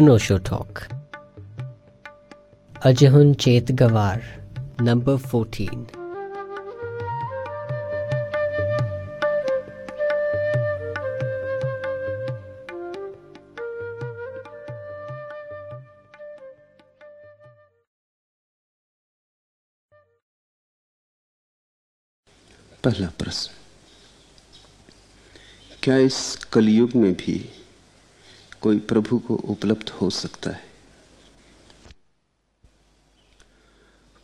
अनोशो talk. अजहन चेत गवार number fourteen पहला प्रश्न। क्या इस कलयुग में भी कोई प्रभु को उपलब्ध हो सकता है।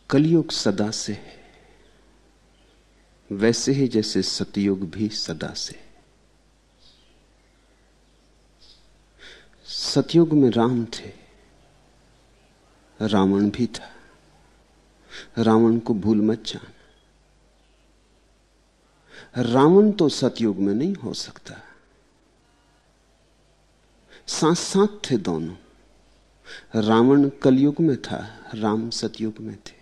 कलयुग सदा से है। वैसे ही जैसे सतयुग भी सदा से सतयुग में राम थे। रावण भी था। रावण को भूल मत जाना। रावण तो सतयुग में नहीं हो सकता। साथ साथ थे दोनों। रावण कलयुग में था, राम सतयुग में थे।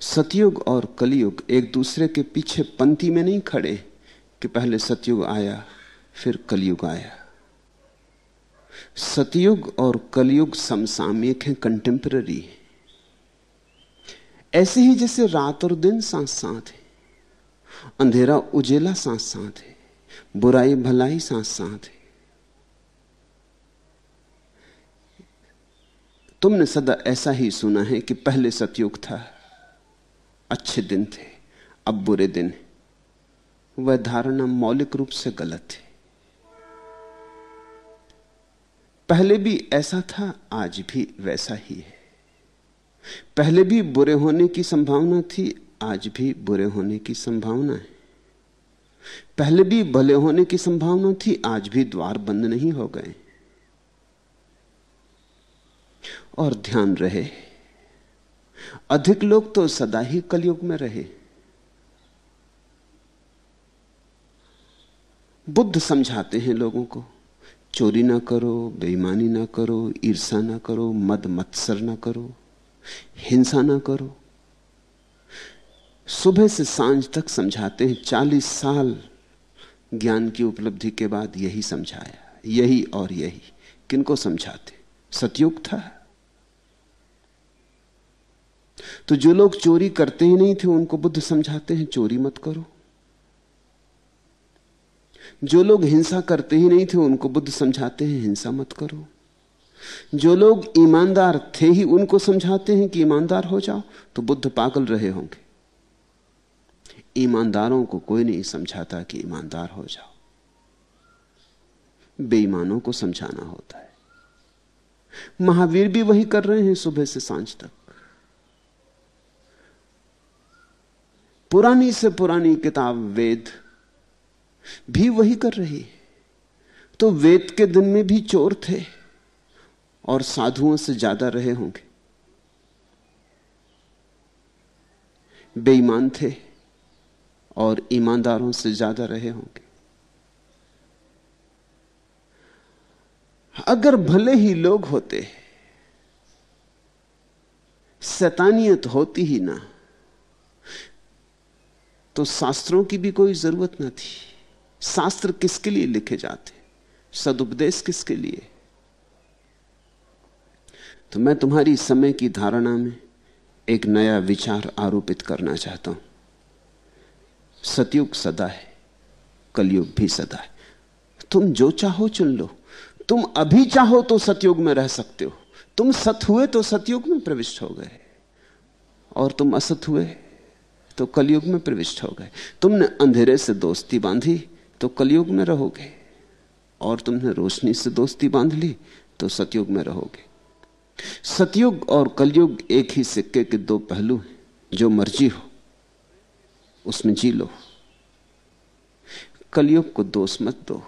सतयुग और कलयुग एक दूसरे के पीछे पंक्ति में नहीं खड़े कि पहले सतयुग आया, फिर कलयुग आया। सतयुग और कलयुग समसामयिक हैं कंटेम्पररी है। ऐसे ही जैसे रात और दिन साथ साथ है, अंधेरा उजेला साथ साथ है। बुराई भलाई साथ साथ है। तुमने सदा ऐसा ही सुना है कि पहले सतयुग था, अच्छे दिन थे, अब बुरे दिन वह धारणा मौलिक रूप से गलत है। पहले भी ऐसा था, आज भी वैसा ही है। पहले भी बुरे होने की संभावना थी, आज भी बुरे होने की संभावना है। पहले भी भले होने की संभावना थी, आज भी द्वार बंद नहीं हो गए। और ध्यान रहे, अधिक लोग तो सदा ही कलयुग में रहे। बुद्ध समझाते हैं लोगों को, चोरी ना करो, बेईमानी ना करो ईर्षा ना करो, मद मत्सर ना करो, हिंसा ना करो। सुबह से साँझ तक समझाते हैं, चालीस साल ज्ञान की उपलब्धि के बाद यही समझाया, यही और यही। किनको समझाते? सतयुग था। तो जो लोग चोरी करते ही नहीं थे, उनको बुद्ध समझाते हैं, चोरी मत करो। जो लोग हिंसा करते ही नहीं थे, उनको बुद्ध समझाते हैं, हिंसा मत करो। जो लोग ईमानदार थे ही, उनको समझाते हैं कि ईमानदार हो जाओ तो बुद्ध पागल रहे होंगे। ईमानदारों को कोई नहीं समझाता कि ईमानदार हो जाओ। बेईमानों को समझाना होता है। महावीर भी वही कर रहे हैं सुबह से साँझ तक। पुरानी से पुरानी किताब वेद भी वही कर रही है। तो वेद के दिन में भी चोर थे और साधुओं से ज़्यादा रहे होंगे। बेईमान थे। और ईमानदारों से ज़्यादा रहे होंगे। अगर भले ही लोग होते, शैतानियत होती ही ना तो शास्त्रों की भी कोई ज़रूरत ना थी। शास्त्र किसके लिए लिखे जाते? सदुपदेश किसके लिए? तो मैं तुम्हारी समय की धारणा में एक नया विचार आरोपित करना चाहता हूँ। सतयुग सदा है, कलयुग भी सदा है। तुम जो चाहो चुन लो। तुम अभी चाहो तो सतयुग में रह सकते हो। तुम सत हुए तो सतयुग में प्रविष्ट हो गए। और तुम असत हुए तो कलयुग में प्रविष्ट हो गए। तुमने अंधेरे से दोस्ती बांधी तो कलयुग में रहोगे। और तुमने रोशनी से दोस्ती बाँध ली तो सतयुग में रहोगे। सतयुग और कलयुग एक ही सिक्के के दो पहलू हैं, जो मर्ज़ी हो। उसमें जी लो। कलयुग को दोष मत दो।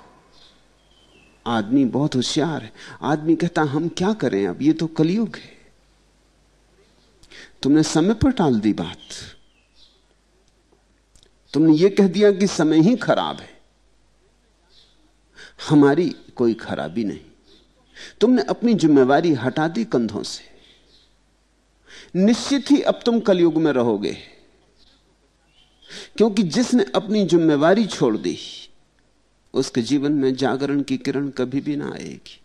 आदमी बहुत होशियार है। आदमी कहता, हम क्या करें अब? ये तो कलयुग है। तुमने समय पर टाल दी बात। तुमने ये कह दिया कि समय ही खराब है। हमारी कोई खराबी नहीं। तुमने अपनी जिम्मेवारी हटा दी कंधों से। निश्चित ही अब तुम कलयुग में रहोगे। क्योंकि जिसने अपनी जिम्मेवारी छोड़ दी, उसके जीवन में जागरण की किरण कभी भी ना आएगी।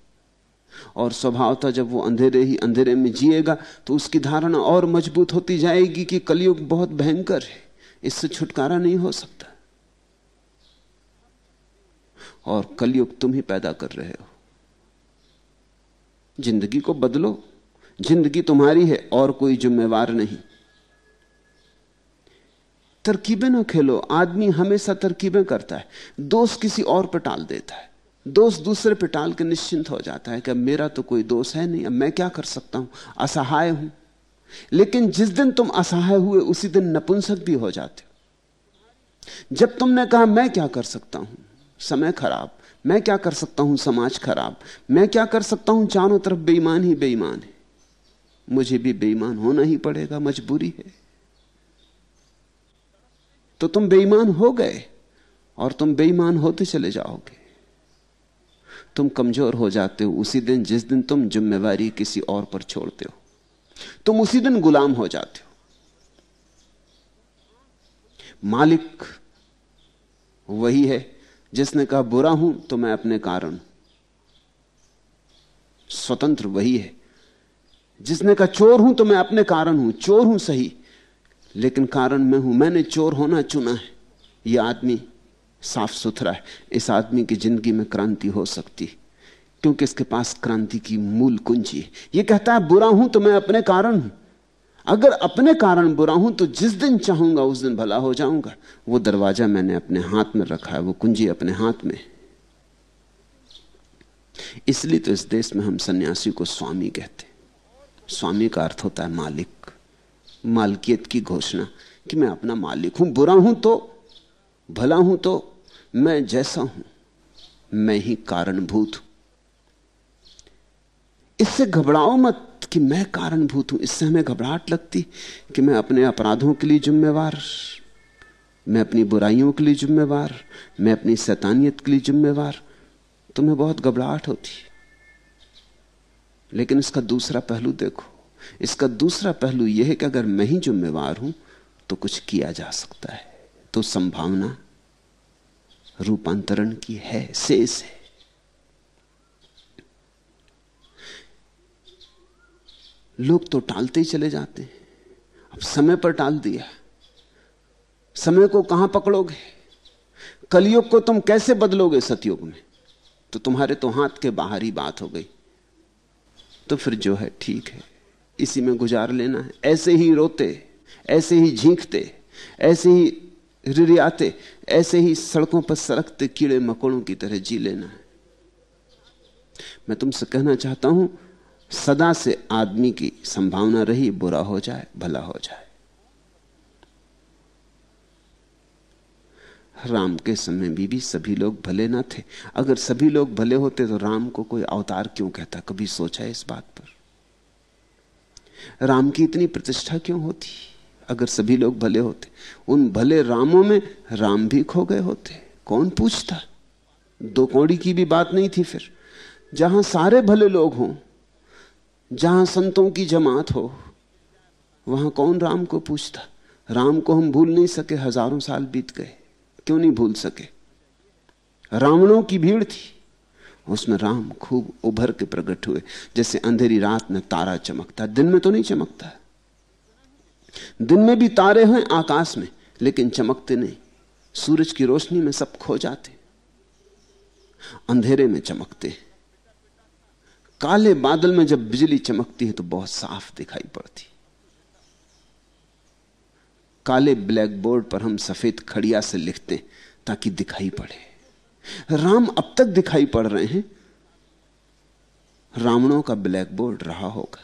और स्वभावता जब वो अंधेरे ही अंधेरे में जिएगा तो उसकी धारणा और मज़बूत होती जाएगी कि कलयुग बहुत भयंकर है। इससे छुटकारा नहीं हो सकता। और कलयुग तुम ही पैदा कर रहे हो। ज़िंदगी को बदलो। ज़िंदगी तुम्हारी है और कोई जिम्मेवार नहीं। तरकीबें ना खेलो, आदमी हमेशा तरकीबें करता है। दोष किसी और पर टाल देता है। दोष दूसरे पर टाल के निश्चिंत हो जाता है कि अब मेरा तो कोई दोष है नहीं, अब मैं क्या कर सकता हूँ? असहाय हूँ। लेकिन जिस दिन तुम असहाय हुए, उसी दिन नपुंसक भी हो जाते हो। जब तुमने कहा, मैं क्या कर सकता हूँ? समय खराब। मैं क्या कर सकता हूँ? समाज खराब। मैं क्या कर सकता हूँ? चारों तरफ़ बेईमान ही बेईमान है। मुझे भी बेईमान होना ही पड़ेगा, मजबूरी है। तो तुम बेईमान हो गए और तुम बेईमान होते चले जाओगे। तुम कमज़ोर हो जाते हो उसी दिन, जिस दिन तुम जिम्मेवारी किसी और पर छोड़ते हो। तुम उसी दिन गुलाम हो जाते हो। मालिक वही है जिसने कहा, बुरा हूँ तो मैं अपने कारण स्वतंत्र वही है जिसने कहा, चोर हूँ तो मैं अपने कारण हूँ। चोर हूँ सही लेकिन कारण मैं हूँ, मैंने चोर होना चुना है। यह आदमी साफ़ सुथरा है। इस आदमी की ज़िंदगी में क्रांति हो सकती, क्योंकि इसके पास क्रांति की मूल कुंजी है। यह कहता है, बुरा हूँ तो मैं अपने कारण हूँ। अगर अपने कारण बुरा हूँ तो जिस दिन चाहूँगा, उस दिन भला हो जाऊँगा। वो दरवाज़ा मैंने अपने हाथ में रखा है, वो कुंजी अपने हाथ में इसलिए तो इस देश में हम सन्यासी को स्वामी कहते स्वामी का अर्थ होता है मालिक। मालकियत की घोषणा कि मैं अपना मालिक हूँ, बुरा हूँ तो भला हूँ तो मैं जैसा हूँ, मैं ही कारणभूत हूँ। इससे घबराओ मत कि मैं कारणभूत हूँ। इससे हमें घबराहट लगती कि मैं अपने अपराधों के लिए जिम्मेवार, मैं अपनी बुराइयों के लिए जिम्मेवार, मैं अपनी सैतानियत के लिए जिम्मेवार तुम्हें बहुत घबराहट होती। लेकिन इसका दूसरा पहलू देखो। इसका दूसरा पहलू यह है कि अगर मैं ही जिम्मेवार हूँ तो कुछ किया जा सकता है। तो संभावना रूपांतरण की है, शेष है। लोग तो टालते ही चले जाते हैं। अब समय पर टाल दिया। समय को कहाँ पकड़ोगे? कलयुग को तुम कैसे बदलोगे सतयुग में? तो तुम्हारे तो हाथ के बाहर ही बात हो गई। तो फिर जो है, ठीक है। इसी में गुजार लेना है। ऐसे ही रोते ऐसे ही झींकते ऐसे ही रिरियाते ऐसे ही सड़कों पर सड़कते कीड़े मकोड़ों की तरह जी लेना है। मैं तुमसे कहना चाहता हूँ सदा से आदमी की संभावना रही बुरा हो जाए भला हो जाए। राम के समय भी, भी सभी लोग भले ना थे। अगर सभी लोग भले होते तो राम को कोई अवतार क्यों कहता? कभी सोचा है इस बात पर? राम की इतनी प्रतिष्ठा क्यों होती? अगर सभी लोग भले होते, उन भले रामों में राम भी खो गए होते, कौन पूछता? दो कौड़ी की भी बात नहीं थी फिर। जहाँ सारे भले लोग हों, जहाँ संतों की जमात हो, वहाँ कौन राम को पूछता? राम को हम भूल नहीं सके, हज़ारों साल बीत गए। क्यों नहीं भूल सके? रावणों की भीड़ थी। उसमें राम खूब उभर के प्रकट हुए। जैसे अंधेरी रात में तारा चमकता। दिन में तो नहीं चमकता दिन में भी तारे हैं आकाश में, लेकिन चमकते नहीं। सूरज की रोशनी में सब खो जाते। अंधेरे में चमकते। काले बादल में जब बिजली चमकती है तो बहुत साफ़ दिखाई पड़ती। काले ब्लैक बोर्ड पर हम सफ़ेद खड़िया से लिखते ताकि दिखाई पड़े। राम अब तक दिखाई पड़ रहे हैं। रावणों का ब्लैक बोर्ड रहा होगा।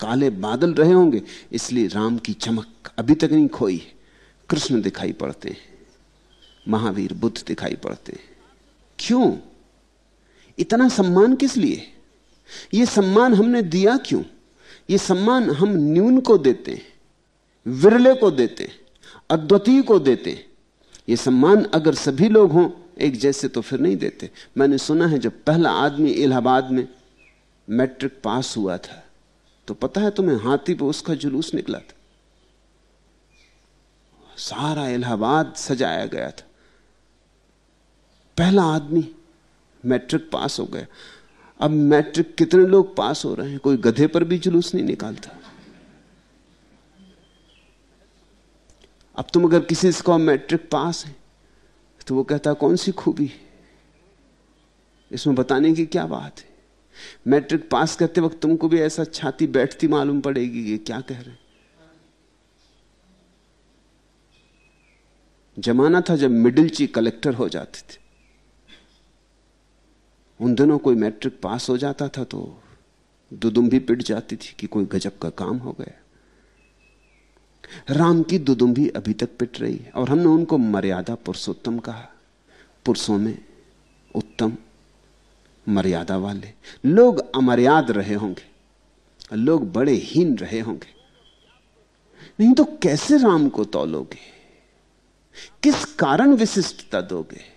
काले बादल रहे होंगे, इसलिए राम की चमक अभी तक नहीं खोई कृष्ण दिखाई पड़ते हैं। महावीर बुद्ध दिखाई पड़ते हैं। क्यों? इतना सम्मान किस लिए? यह सम्मान हमने दिया क्यों? यह सम्मान हम न्यून को देते हैं, विरले को देते हैं, अद्वितीय को देते हैं। यह सम्मान अगर सभी लोग हों एक जैसे तो फिर नहीं देते। मैंने सुना है जब पहला आदमी इलाहाबाद में मैट्रिक पास हुआ था तो पता है तुम्हें हाथी पे उसका जुलूस निकला था। सारा इलाहाबाद सजाया गया था। पहला आदमी मैट्रिक पास हो गया। अब मैट्रिक कितने लोग पास हो रहे हैं? कोई गधे पर भी जुलूस नहीं निकालता। अब तुम अगर किसी से कहो मैट्रिक पास है तो वो कहता, कौन सी खूबी? इसमें बताने की क्या बात है? मैट्रिक पास करते वक्त तुमको भी ऐसा छाती बैठती मालूम पड़ेगी, ये क्या कह रहे जमाना था जब मिडिल ची कलेक्टर हो जाते थे। उन दिनों कोई मैट्रिक पास हो जाता था तो दुदुम भी पिट जाती थी कि कोई गजब का काम हो गया। राम की दुदुम्भी अभी तक पिट रही है। और हमने उनको मर्यादा पुरुषोत्तम कहा। पुरुषों में उत्तम मर्यादा वाले। लोग अमर्याद रहे होंगे। लोग बड़े हीन रहे होंगे। नहीं तो कैसे राम को तोलोगे? किस कारण विशिष्टता दोगे?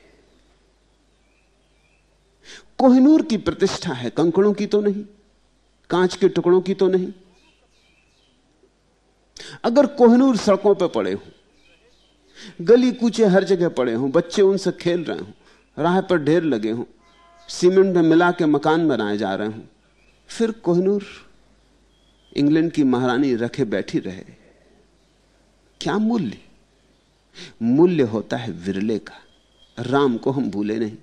कोहिनूर की प्रतिष्ठा है, कंकड़ों की तो नहीं, कांच के टुकड़ों की तो नहीं। अगर कोहनूर सड़कों पर पड़े हों, गली कूचे हर जगह पड़े हों, बच्चे उनसे खेल रहे हों, राह पर ढेर लगे हों, सीमेंट में मिला के मकान बनाए जा रहे हों, फिर कोहनूर इंग्लैंड की महारानी रखे बैठी रहे। क्या मूल्य? मूल्य होता है विरले का, राम को हम भूले नहीं।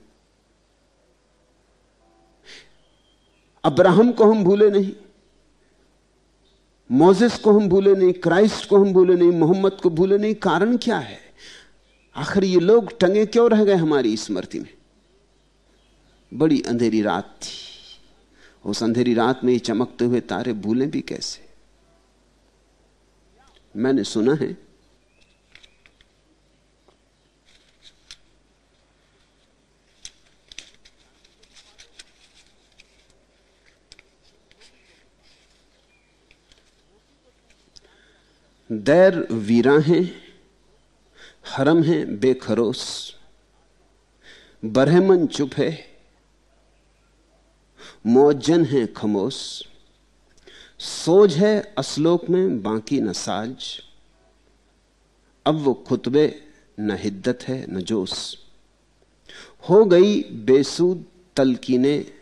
अब्राहम को हम भूले नहीं। मोजेस को हम भूले नहीं, क्राइस्ट को हम भूले नहीं, मोहम्मद को भूले नहीं, कारण क्या है? आखिर ये लोग टंगे क्यों रह गए हमारी स्मृति में? बड़ी अंधेरी रात थी। उस अंधेरी रात में ये चमकते हुए तारे भूले भी कैसे? मैंने सुना है दैर वीरा हैं, हरम है बेखरोस। बरहमन चुप है, मौजन है खमोस। सोज है असलोक में, बाकी न साज। अब वो खुतबे न हिद्दत है, न जोश। हो गई बेसूद तलकीने,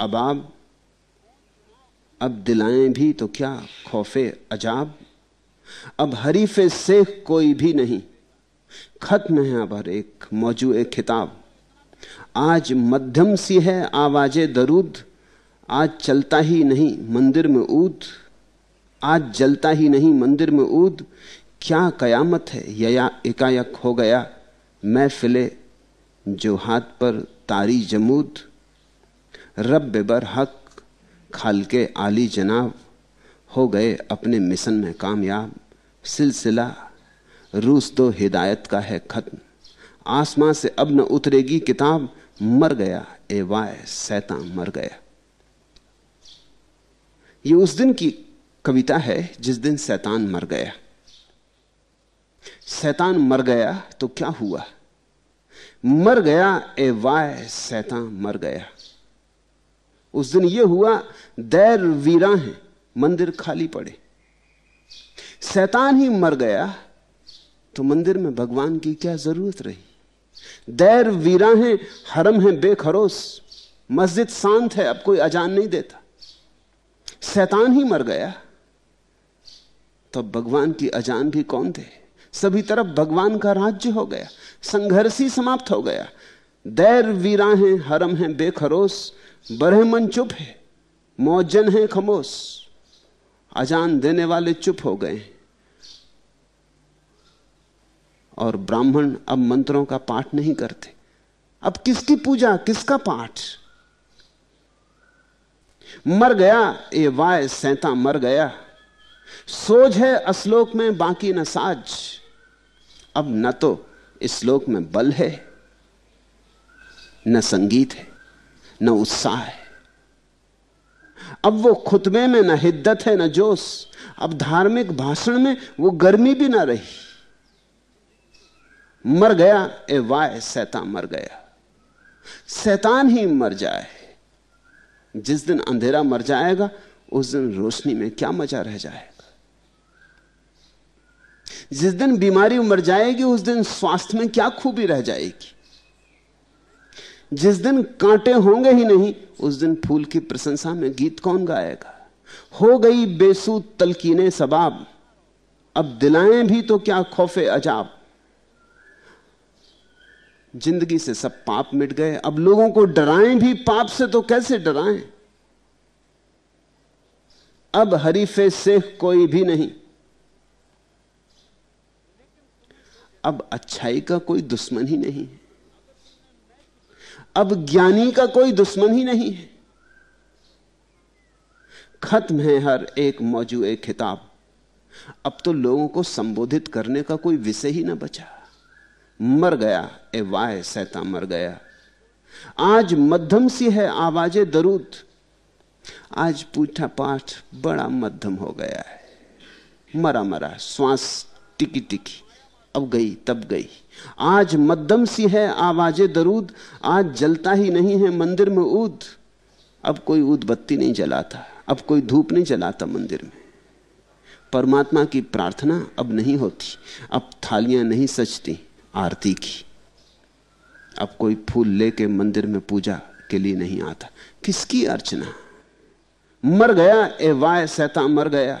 अबाब। अब दिलाएँ भी तो क्या खौफे अजाब। अब हरीफे शेख कोई भी नहीं। खत्म है अब हर एक, मौजू खिताब। आज मध्यम सी है आवाजे दरूद, आज चलता ही नहीं मंदिर में ऊद, आज जलता ही नहीं मंदिर में ऊद। क्या कयामत है या एकाएक हो गया, मैं फिले जो हाथ पर तारी जमूद। रब बेबर हक, खाल के आली जनाब। हो गए अपने मिशन में कामयाब। सिलसिला रूस तो हिदायत का है खत्म। आसमां से अब न उतरेगी किताब, मर गया, ए वाय सैता मर गया। ये उस दिन की कविता है जिस दिन सैतान मर गया। सैतान मर गया तो क्या हुआ? मर गया, ए वाय सैता मर गया। उस दिन यह हुआ, दैर वीरा है मंदिर खाली पड़े। शैतान ही मर गया तो मंदिर में भगवान की क्या ज़रूरत रही? दैर वीरा है, हरम है, बेखरोस। मस्जिद शांत है, अब कोई अजान नहीं देता। शैतान ही मर गया तो भगवान की अजान भी कौन दे? सभी तरफ़ भगवान का राज्य हो गया, संघर्ष ही समाप्त हो गया। दैर वीरा है, हरम है, बेखरोस। बरह मन चुप है, मौजन है खमोश अजान देने वाले चुप हो गए। और ब्राह्मण अब मंत्रों का पाठ नहीं करते। अब किसकी पूजा, किसका पाठ? मर गया, ए वाय सैता, मर गया। सोज है असलोक में, बाकी न साज अब न तो श्लोक में बल है, न संगीत है, न उत्साह है। अब वो खुतबे में ना हिद्दत है, ना जोश। अब धार्मिक भाषण में वो गर्मी भी ना रही। मर गया, ए वाय सैतान मर गया। सैतान ही मर जाए। जिस दिन अंधेरा मर जाएगा, उस दिन रोशनी में क्या मज़ा रह जाएगा। जिस दिन बीमारी मर जाएगी, उस दिन स्वास्थ्य में क्या खूबी रह जाएगी। जिस दिन कांटे होंगे ही नहीं, उस दिन फूल की प्रशंसा में गीत कौन गाएगा? हो गई बेसू तलकीने सबाब, अब दिलाएँ भी तो क्या खौफे अजाब। ज़िंदगी से सब पाप मिट गए, अब लोगों को डराएँ भी, पाप से तो कैसे डराएँ? अब हरीफे शेख कोई भी नहीं। अब अच्छाई का कोई दुश्मन ही नहीं है। अब ज्ञानी का कोई दुश्मन ही नहीं है। खत्म है हर एक मौजूद खिताब। अब तो लोगों को संबोधित करने का कोई विषय ही ना बचा। मर गया, ए वाय सैता मर गया। आज मध्यम सी है आवाजे दरूद। आज पूछा पाठ बड़ा मध्यम हो गया है। मरा मरा, श्वास टिकी टिकी अब गई, तब गई। आज मध्यम सी है, आवाजे दरूद, आज जलता ही नहीं है, मंदिर में ऊद। अब कोई ऊद बत्ती नहीं जलाता, अब कोई धूप नहीं जलाता मंदिर में। परमात्मा की प्रार्थना अब नहीं होती, अब थालियाँ नहीं सजती, आरती की। अब कोई फूल लेके मंदिर में पूजा के लिए नहीं आता। किसकी अर्चना? मर गया, ए वाय सैता मर गया।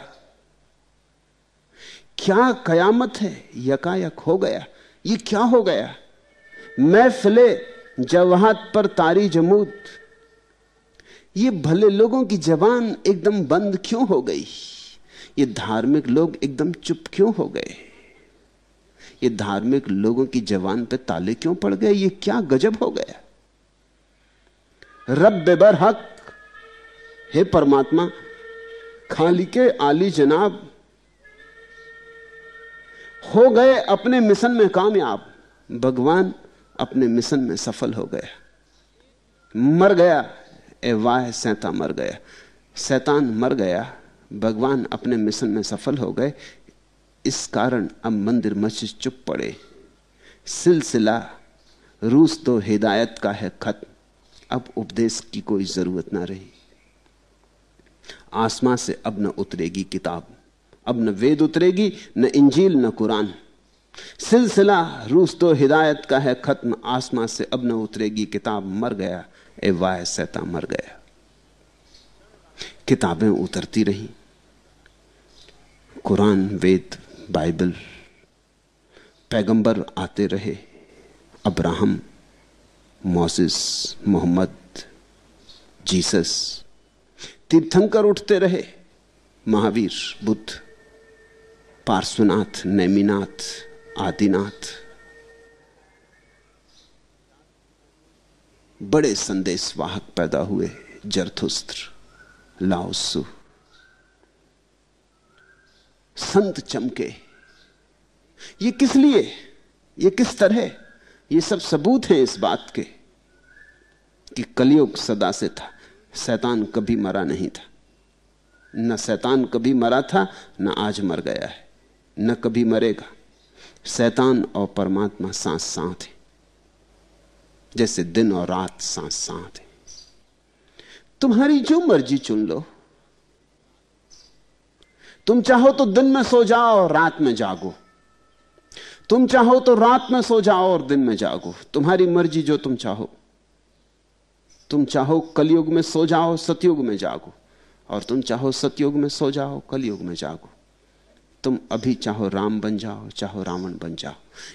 क्या कयामत है? यकायक हो गया। ये क्या हो गया? मैं फिले जवाहत पर तारी जमूद। ये भले लोगों की जबान एकदम बंद क्यों हो गई? ये धार्मिक लोग एकदम चुप क्यों हो गए? ये धार्मिक लोगों की जवान पे ताले क्यों पड़ गए? ये क्या गजब हो गया? रब बेबर हक हे परमात्मा खाली के आली जनाब हो गए अपने मिशन में कामयाब। भगवान अपने मिशन में सफल हो गया मर गया, ए वाह सैता मर गया। सैतान मर गया, भगवान अपने मिशन में सफल हो गए। इस कारण अब मंदिर मस्जिद चुप पड़े। सिलसिला, रूस तो हिदायत का है खत अब उपदेश की कोई ज़रूरत ना रही। आसमां से अब न उतरेगी किताब। अब न वेद उतरेगी, न इंजील, न कुरान। सिलसिला, रूस तो हिदायत का है, खत्म, आसमां से अब न उतरेगी, किताब मर गया, ए वाय सैता मर गया। किताबें उतरती रही, कुरान, वेद, बाइबल, पैगंबर आते रहे, अब्राहम, मोसिस, मोहम्मद, जीसस, तीर्थंकर उठते रहे, महावीर, बुद्ध। पार्श्वनाथ, नैमीनाथ, आदिनाथ। बड़े संदेश वाहक पैदा हुए, जरथुस्त्र, लाओसु। संत चमके, ये किस लिए? ये किस तरह? ये सब सबूत हैं इस बात के, कि कलयुग सदा से था, शैतान कभी मरा नहीं था। न शैतान कभी मरा था, न आज मर गया है। न कभी मरेगा। शैतान और परमात्मा सांस साथ है। जैसे दिन और रात सांस साथ है। तुम्हारी जो मर्ज़ी चुन लो। तुम चाहो तो दिन में सो जाओ और रात में जागो। तुम चाहो तो रात में सो जाओ और दिन में जागो। तुम्हारी मर्ज़ी जो तुम चाहो। तुम चाहो कलयुग में सो जाओ, सतयुग में जागो। और तुम चाहो सतयुग में सो जाओ, कलयुग में जागो। तुम अभी चाहो राम बन जाओ, चाहो रावण बन जाओ।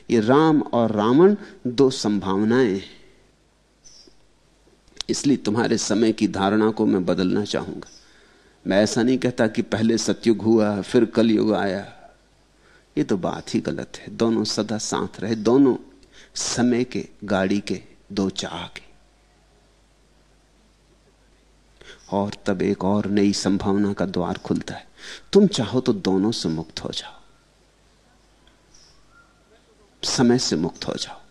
ये राम और रावण दो संभावनाएँ इसलिए तुम्हारे समय की धारणा को मैं बदलना चाहूँगा। मैं ऐसा नहीं कहता कि पहले सतयुग हुआ, फिर कलयुग आया। ये तो बात ही गलत है। दोनों सदा साथ रहे, दोनों समय के, गाड़ी के, दो चाह के और तब एक और नई संभावना का द्वार खुलता है। तुम चाहो तो दोनों से मुक्त हो जाओ। समय से मुक्त हो जाओ।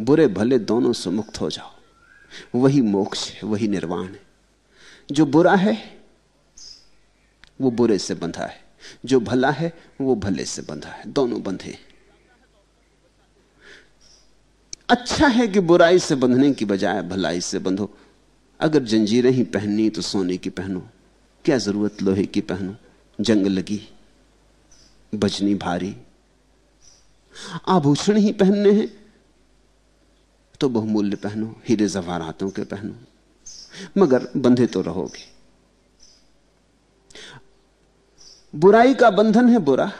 बुरे भले दोनों से मुक्त हो जाओ। वही मोक्ष है, वही निर्वाण है। जो बुरा है, वो बुरे से बंधा है। जो भला है, वो भले से बंधा है। दोनों बंधे अच्छा है कि बुराई से बंधने की बजाय भलाई से बंधो। अगर जंजीरें ही पहननी तो सोने की पहनो। क्या ज़रूरत लोहे की पहनो? जंग लगी, बजनी भारी। आभूषण ही पहनने हैं तो बहुमूल्य पहनो, हीरे जवारातों के पहनो। मगर बंधे तो रहोगे। बुराई का बंधन है बुरा,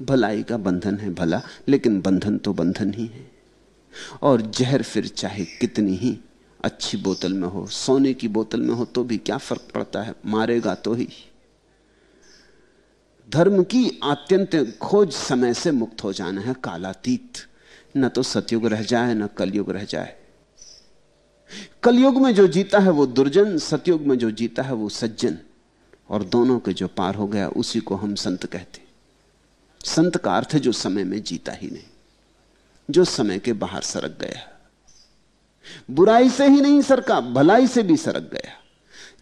भलाई का बंधन है भला, लेकिन बंधन तो बंधन ही है। और जहर फिर चाहे कितनी ही अच्छी बोतल में हो, सोने की बोतल में हो तो भी क्या फ़र्क पड़ता है? मारेगा तो ही। धर्म की अत्यंत खोज समय से मुक्त हो जाना है कालातीत। न तो सतयुग रह जाए, न कलयुग रह जाए। कलयुग में जो जीता है वो दुर्जन, सतयुग में जो जीता है वो सज्जन। और दोनों के जो पार हो गया, उसी को हम संत कहते संत का अर्थ जो समय में जीता ही नहीं, जो समय के बाहर सरक गया। बुराई से ही नहीं सरका, भलाई से भी सरक गया।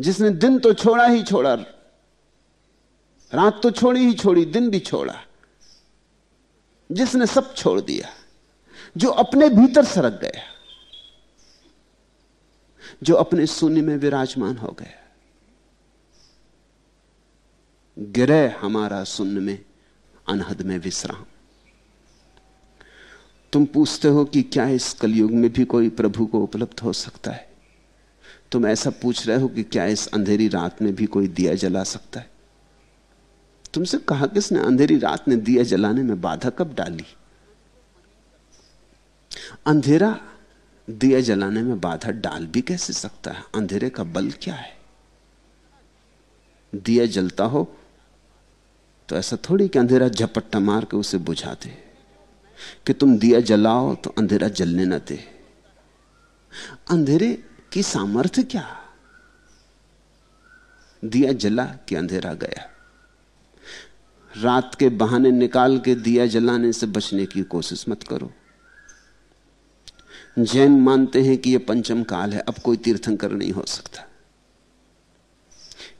जिसने दिन तो छोड़ा ही छोड़ा, रात तो छोड़ी ही छोड़ी, दिन भी छोड़ा। जिसने सब छोड़ दिया, जो अपने भीतर सरक गया, जो अपने शून्य में विराजमान हो गया। गिरे हमारा शून्य में, अनहद में विश्राम। तुम पूछते हो कि क्या इस कलयुग में भी कोई प्रभु को उपलब्ध हो सकता है? तुम ऐसा पूछ रहे हो कि क्या इस अंधेरी रात में भी कोई दिया जला सकता है? तुमसे कहा किसने अंधेरी रात ने दिया जलाने में बाधा कब डाली? अंधेरा दिया जलाने में बाधा डाल भी कैसे सकता है? अंधेरे का बल क्या है? दिया जलता हो तो ऐसा थोड़ी कि अंधेरा झपट्टा मार के उसे बुझा दे कि तुम दिया जलाओ तो अंधेरा जलने न दे। अंधेरे की सामर्थ्य क्या? दिया जला कि अंधेरा गया। रात के बहाने निकाल के दिया जलाने से बचने की कोशिश मत करो। जैन मानते हैं कि यह पंचम काल है, अब कोई तीर्थंकर नहीं हो सकता।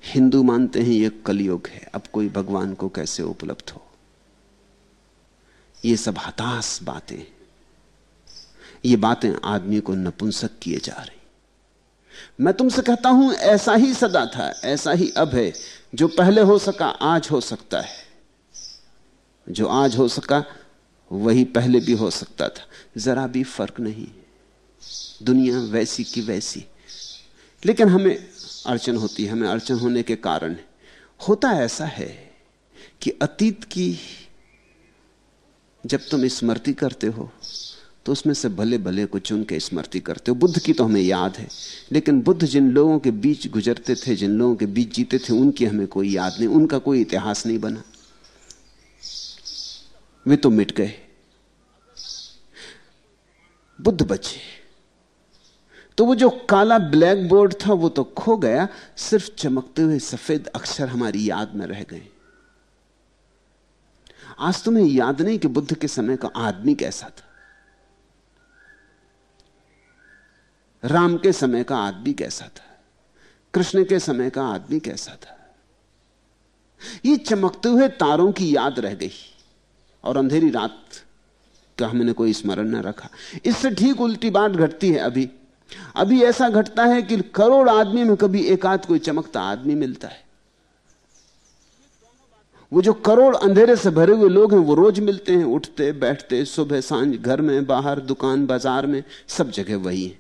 हिंदू मानते हैं यह कलयुग है, अब कोई भगवान को कैसे उपलब्ध हो? ये सब हताश बातें, ये बातें आदमी को नपुंसक किए जा रही। मैं तुमसे कहता हूँ, ऐसा ही सदा था, ऐसा ही अब है, जो पहले हो सका आज हो सकता है। जो आज हो सका, वही पहले भी हो सकता था। जरा भी फ़र्क नहीं दुनिया वैसी की वैसी। लेकिन हमें अड़चन होती है, हमें अड़चन होने के कारण होता ऐसा है कि अतीत की जब तुम स्मृति करते हो तो उसमें से भले भले को चुन के स्मृति करते हो। बुद्ध की तो हमें याद है, लेकिन बुद्ध जिन लोगों के बीच गुजरते थे, जिन लोगों के बीच जीते थे, उनकी हमें कोई याद नहीं, उनका कोई इतिहास नहीं बना। वे तो मिट गए। बुद्ध बचे। तो वो जो काला ब्लैक बोर्ड था, वो तो खो गया, सिर्फ़ चमकते हुए सफ़ेद अक्षर हमारी याद में रह गए। आज तुम्हें याद नहीं कि बुद्ध के समय का आदमी कैसा था? राम के समय का आदमी कैसा था? कृष्ण के समय का आदमी कैसा था? ये चमकते हुए तारों की याद रह गई और अंधेरी रात का हमने कोई स्मरण न रखा। इससे ठीक उल्टी बात घटती है अभी। अभी ऐसा घटता है कि करोड़ आदमी में कभी एक आध कोई चमकता आदमी मिलता है। वो जो करोड़ अंधेरे से भरे हुए लोग हैं, वो रोज मिलते हैं, उठते, बैठते, सुबह, साँझ, घर में, बाहर, दुकान, बाज़ार में, सब जगह वही है।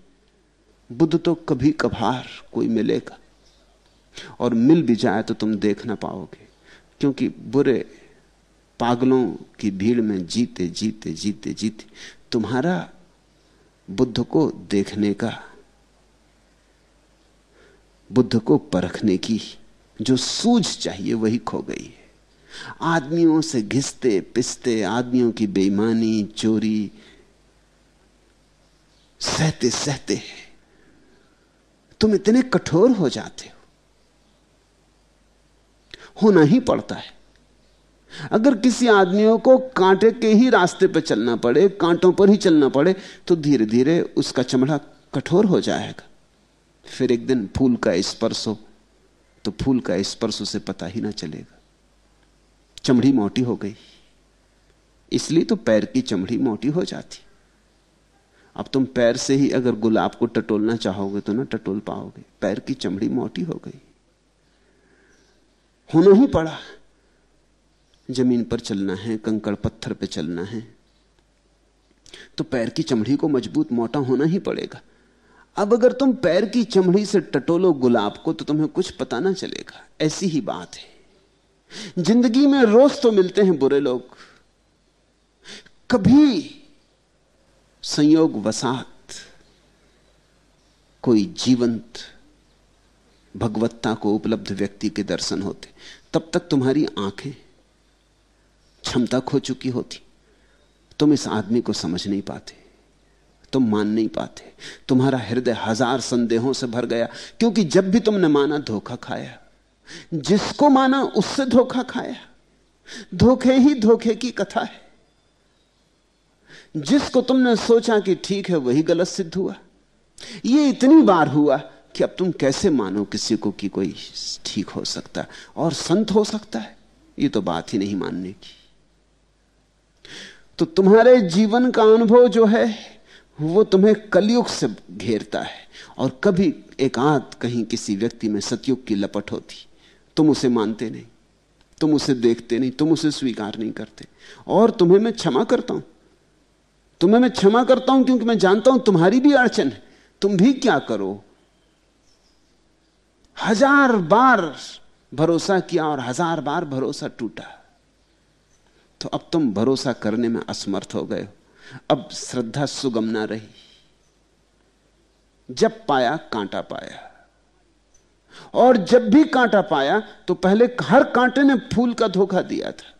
बुद्ध तो कभी कभार कोई मिलेगा। और मिल भी जाए तो तुम देख ना पाओगे, क्योंकि बुरे पागलों की भीड़ में जीते जीते जीते जीते, तुम्हारा बुद्ध को देखने का, बुद्ध को परखने की जो सूझ चाहिए वही खो गई है। आदमियों से घिसते, पिसते, आदमियों की बेईमानी, चोरी, सहते सहते तुम इतने कठोर हो जाते हो। होना ही पड़ता है। अगर किसी आदमियों को कांटे के ही रास्ते पर चलना पड़े, कांटों पर ही चलना पड़े तो धीरे धीरे उसका चमड़ा कठोर हो जाएगा। फिर एक दिन फूल का स्पर्श हो तो फूल का स्पर्श उसे पता ही ना चलेगा। चमड़ी मोटी हो गई। इसलिए तो पैर की चमड़ी मोटी हो जाती। अब तुम पैर से ही अगर गुलाब को टटोलना चाहोगे तो ना टटोल पाओगे। पैर की चमड़ी मोटी हो गई। होना ही पड़ा। ज़मीन पर चलना है, कंकड़ पत्थर पे चलना है। तो पैर की चमड़ी को मज़बूत मोटा होना ही पड़ेगा। अब अगर तुम पैर की चमड़ी से टटोलो गुलाब को तो तुम्हें कुछ पता ना चलेगा। ऐसी ही बात है। ज़िंदगी में रोज तो मिलते हैं बुरे लोग। कभी संयोग वसात कोई जीवंत भगवत्ता को उपलब्ध व्यक्ति के दर्शन होते, तब तक तुम्हारी आँखें क्षमता खो चुकी होती। तुम इस आदमी को समझ नहीं पाते, तुम मान नहीं पाते। तुम्हारा हृदय हज़ार संदेहों से भर गया, क्योंकि जब भी तुमने माना, धोखा खाया। जिसको माना उससे धोखा खाया धोखे ही धोखे की कथा है। जिसको तुमने सोचा कि ठीक है, वही गलत सिद्ध हुआ। यह इतनी बार हुआ कि अब तुम कैसे मानो किसी को कि कोई ठीक हो सकता और संत हो सकता है? ये तो बात ही नहीं मानने की। तो तुम्हारे जीवन का अनुभव जो है, वो तुम्हें कलयुग से घेरता है और कभी एक आध कहीं किसी व्यक्ति में सतयुग की लपट होती। तुम उसे मानते नहीं, तुम उसे देखते नहीं, तुम उसे स्वीकार नहीं करते। और तुम्हें मैं क्षमा करता हूँ। तुम्हें मैं क्षमा करता हूँ क्योंकि मैं जानता हूँ तुम्हारी भी अड़चन है। तुम भी क्या करो? हज़ार बार भरोसा किया और हज़ार बार भरोसा टूटा। तो अब तुम भरोसा करने में असमर्थ हो गए अब श्रद्धा सुगम ना रही। जब पाया, कांटा पाया। और जब भी कांटा पाया तो पहले हर कांटे ने फूल का धोखा दिया था।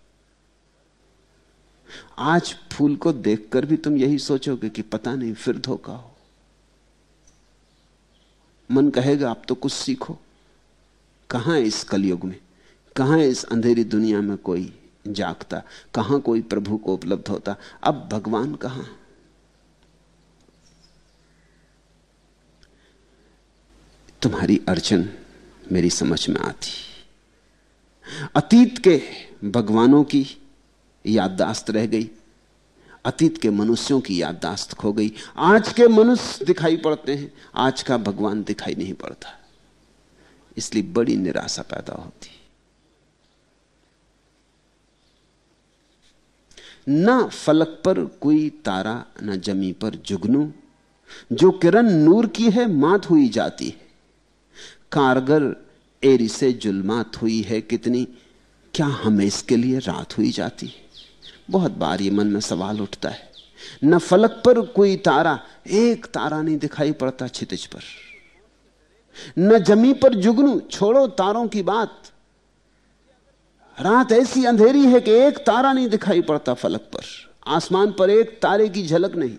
आज फूल को देखकर भी तुम यही सोचोगे कि पता नहीं, फिर धोखा हो। मन कहेगा, आप तो कुछ सीखो। कहाँ इस कलयुग में? कहाँ इस अंधेरी दुनिया में कोई जागता? कहाँ कोई प्रभु को उपलब्ध होता? अब भगवान कहाँ? तुम्हारी अड़चन मेरी समझ में आती। अतीत के भगवानों की याददाश्त रह गई। अतीत के मनुष्यों की याददाश्त खो गई। आज के मनुष्य दिखाई पड़ते हैं। आज का भगवान दिखाई नहीं पड़ता। इसलिए बड़ी निराशा पैदा होती। न फलक पर कोई तारा, न जमी पर जुगनू। जो किरण नूर की है, मात हुई जाती है। कारगर एरी से जुलमात हुई है कितनी? क्या हमें इसके लिए रात हुई जाती है? बहुत बार ये मन में सवाल उठता है। न फलक पर कोई तारा, एक तारा नहीं दिखाई पड़ता छितिज पर। न जमी पर जुगनू, छोड़ो तारों की बात। रात ऐसी अंधेरी है कि एक तारा नहीं दिखाई पड़ता फलक पर। आसमान पर एक तारे की झलक नहीं।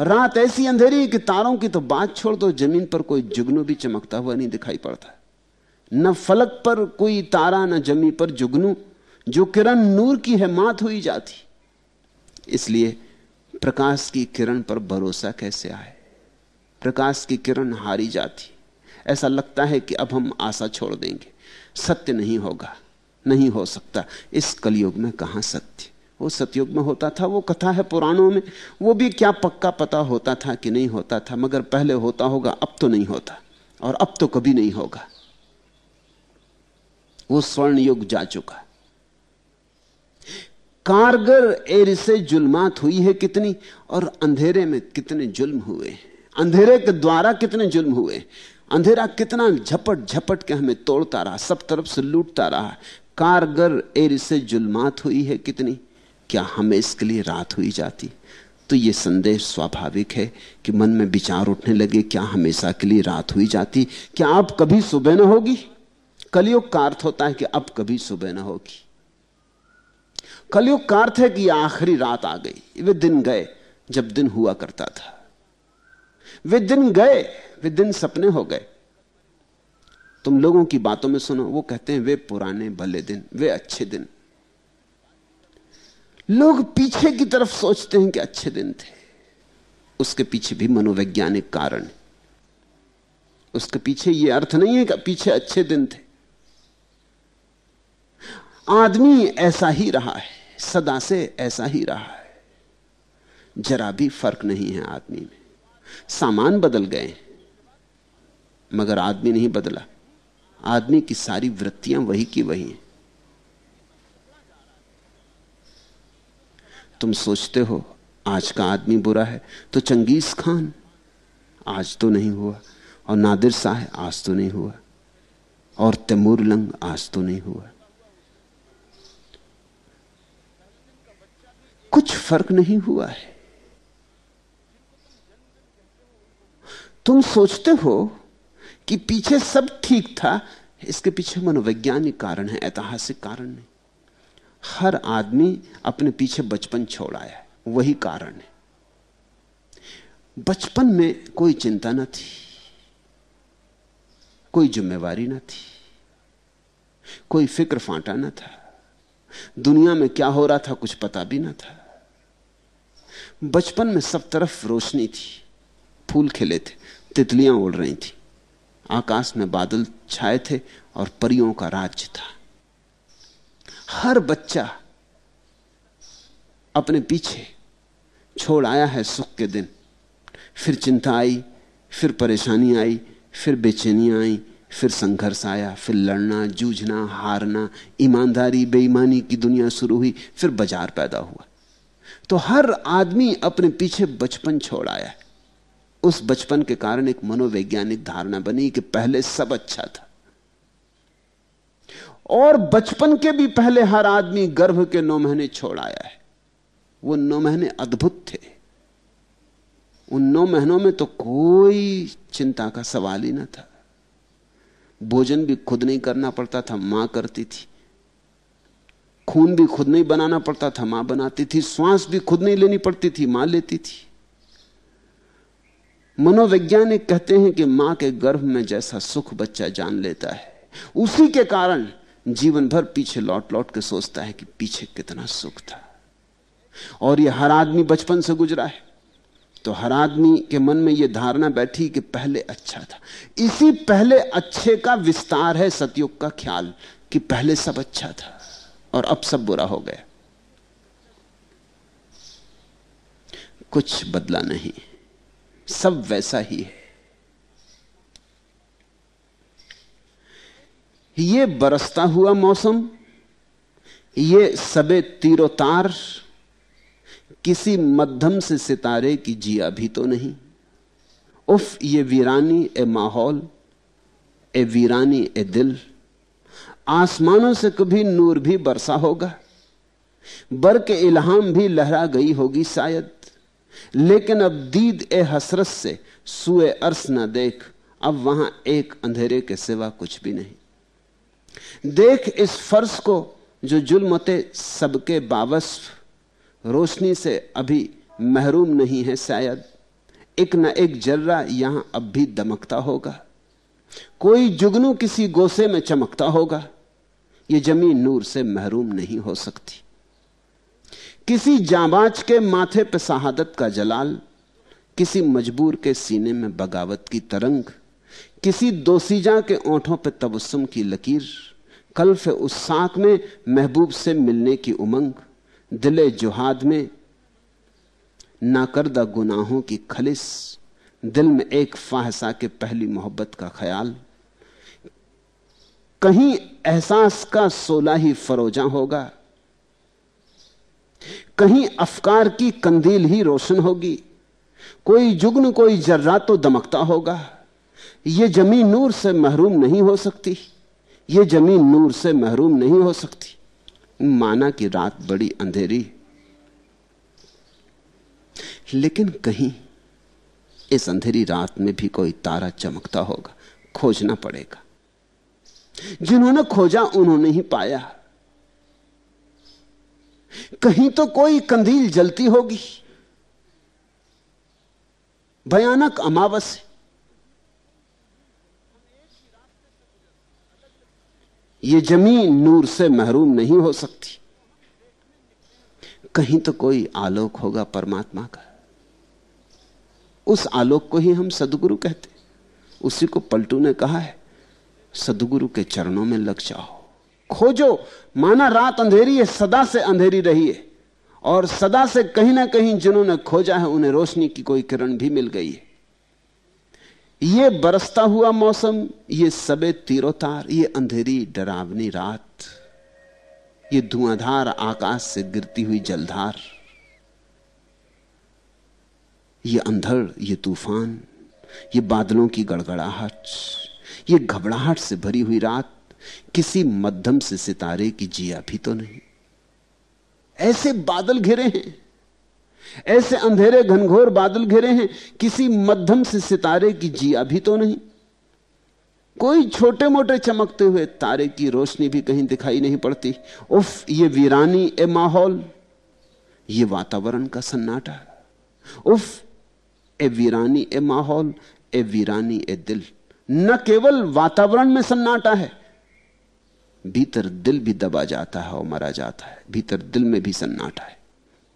रात ऐसी अंधेरी कि तारों की तो बात छोड़ दो, ज़मीन पर कोई जुगनू भी चमकता हुआ नहीं दिखाई पड़ता। न फलक पर कोई तारा, न जमी पर जुगनू। जो किरण नूर की है, मात हुई जाती। इसलिए प्रकाश की किरण पर भरोसा कैसे आए? प्रकाश की किरण हारी जाती। ऐसा लगता है कि अब हम आशा छोड़ देंगे। सत्य नहीं होगा, नहीं हो सकता। इस कलयुग में कहाँ सत्य? वो सतयुग में होता था, वो कथा है पुराणों में, वो भी क्या पक्का पता होता था कि नहीं होता था, मगर पहले होता होगा, अब तो नहीं होता, और अब तो कभी नहीं होगा। वो स्वर्ण युग जा चुका। कारगर एर से जुल्मात हुई है कितनी, और अंधेरे में कितने जुल्म हुए अंधेरे के द्वारा कितने जुल्म हुए अंधेरा कितना झपट झपट के हमें तोड़ता रहा, सब तरफ़ से लूटता रहा। कारगर एर से जुल्मात हुई है कितनी क्या हमें इसके लिए रात हुई जाती? तो यह संदेश स्वाभाविक है कि मन में विचार उठने लगे, क्या हमेशा के लिए रात हुई जाती? क्या अब कभी सुबह न होगी? कलयुग का अर्थ होता है कि अब कभी सुबह न होगी। कलयुग का अर्थ है कि आखिरी रात आ गई, वे दिन गए जब दिन हुआ करता था। वे दिन गए, वे दिन सपने हो गए। तुम लोगों की बातों में सुनो, वो कहते हैं, वे पुराने भले दिन, वे अच्छे दिन। लोग पीछे की तरफ़ सोचते हैं कि अच्छे दिन थे। उसके पीछे भी मनोवैज्ञानिक कारण उसके पीछे यह अर्थ नहीं है कि पीछे अच्छे दिन थे। आदमी ऐसा ही रहा है, सदा से ऐसा ही रहा है। जरा भी फ़र्क नहीं है आदमी में। सामान बदल गए मगर आदमी नहीं बदला। आदमी की सारी वृत्तियाँ वही की वही हैं। तुम सोचते हो, आज का आदमी बुरा है तो चंगेज खान, आज तो नहीं हुआ, और नादिर शाह, आज तो नहीं हुआ, और तैमूर लंग, आज तो नहीं हुआ। कुछ फ़र्क नहीं हुआ है। तुम सोचते हो कि पीछे सब ठीक था, इसके पीछे मनोवैज्ञानिक कारण है, ऐतिहासिक कारण नहीं। हर आदमी अपने पीछे बचपन छोड़ आया है। वही कारण है। बचपन में कोई चिंता न थी। कोई जिम्मेवारी न थी। कोई फ़िक्र फांटा न था। दुनिया में क्या हो रहा था कुछ पता भी न था। बचपन में सब तरफ़ रोशनी थी। फूल खिले थे, तितलियाँ उड़ रही थी। आकाश में बादल छाए थे और परियों का राज्य था। हर बच्चा अपने पीछे छोड़ आया है सुख के दिन। फिर चिंता आई, फिर परेशानी आई, फिर बेचैनियाँ आई, फिर संघर्ष आया, फिर लड़ना, जूझना, हारना, ईमानदारी, बेईमानी की दुनिया शुरू हुई, फिर बाज़ार पैदा हुआ। तो हर आदमी अपने पीछे बचपन छोड़ आया है। उस बचपन के कारण एक मनोवैज्ञानिक धारणा बनी कि पहले सब अच्छा था। और बचपन के भी पहले हर आदमी गर्भ के नौ महीने छोड़ आया है। वो नौ महीने अद्भुत थे। उन नौ महीनों में तो कोई चिंता का सवाल ही ना था। भोजन भी खुद नहीं करना पड़ता था, माँ करती थी। खून भी खुद नहीं बनाना पड़ता था, माँ बनाती थी। श्वास भी खुद नहीं लेनी पड़ती थी, माँ लेती थी। मनोवैज्ञानिक कहते हैं कि माँ के गर्भ में जैसा सुख बच्चा जान लेता है, उसी के कारण जीवन भर पीछे लौट लौट के सोचता है कि पीछे कितना सुख था। और यह हर आदमी बचपन से गुजरा है। तो हर आदमी के मन में यह धारणा बैठी कि पहले अच्छा था। इसी पहले अच्छे का विस्तार है सतयुग का ख्याल कि पहले सब अच्छा था और अब सब बुरा हो गया। कुछ बदला नहीं। सब वैसा ही है। ये बरसता हुआ मौसम, ये सबे तीरोतार, किसी मध्यम से सितारे की जिया भी तो नहीं। उफ, ये वीरानी ए माहौल, ए वीरानी ए दिल, आसमानों से कभी नूर भी बरसा होगा। बर के इल्हाम भी लहरा गई होगी शायद, लेकिन अब दीद ए हसरत से, सुए अर्स न देख, अब वहाँ एक अंधेरे के सिवा कुछ भी नहीं। देख इस फर्श को जो जुलमते सबके बावस्फ, रोशनी से अभी महरूम नहीं है शायद। एक न एक जर्रा यहाँ अब भी दमकता होगा। कोई जुगनू किसी गोसे में चमकता होगा। यह ज़मीन नूर से महरूम नहीं हो सकती। किसी जाबाज के माथे पे शहादत का जलाल, किसी मजबूर के सीने में बगावत की तरंग किसी दोसीजा के ओंठों पर तबस्सुम की लकीर कल्फ उस साक में महबूब से मिलने की उमंग, दिले जुहाद में नाकरदा गुनाहों की खलिस, दिल में एक फाहसा के पहली मोहब्बत का ख्याल। कहीं एहसास का सोला ही फरोजा होगा, कहीं अफकार की कंदील ही रोशन होगी, कोई जुग्न कोई जर्रा तो दमकता होगा। यह ज़मीन नूर से महरूम नहीं हो सकती। ये ज़मीन नूर से महरूम नहीं हो सकती। माना कि रात बड़ी अंधेरी। लेकिन कहीं इस अंधेरी रात में भी कोई तारा चमकता होगा, खोजना पड़ेगा। जिन्होंने खोजा, उन्होंने ही पाया। कहीं तो कोई कंदील जलती होगी। भयानक अमावस ये ज़मीन नूर से महरूम नहीं हो सकती। कहीं तो कोई आलोक होगा परमात्मा का। उस आलोक को ही हम सदगुरु कहते उसी को पलटू ने कहा है, सदगुरु के चरणों में लग जाओ। खोजो, माना रात अंधेरी है, सदा से अंधेरी रही है। और सदा से कहीं ना कहीं जिन्होंने खोजा है, उन्हें रोशनी की कोई किरण भी मिल गई है। ये बरसता हुआ मौसम, ये सबे तीरोतार, ये अंधेरी डरावनी रात, ये धुआंधार आकाश से गिरती हुई जलधार, ये अंधड़, ये तूफ़ान, ये बादलों की गड़गड़ाहट, ये घबराहट से भरी हुई रात, किसी मध्यम से सितारे की जिया भी तो नहीं। ऐसे बादल घिरे हैं। ऐसे अंधेरे घनघोर बादल घिरे हैं, किसी मध्यम से सितारे की जिया भी तो नहीं। कोई छोटे मोटे चमकते हुए तारे की रोशनी भी कहीं दिखाई नहीं पड़ती। उफ, ये वीरानी, ए माहौल, ये वातावरण का सन्नाटा। उफ, ए वीरानी, ए माहौल, ए वीरानी, ए दिल। न केवल वातावरण में सन्नाटा है, भीतर दिल भी दबा जाता है और मरा जाता है, भीतर दिल में भी सन्नाटा है।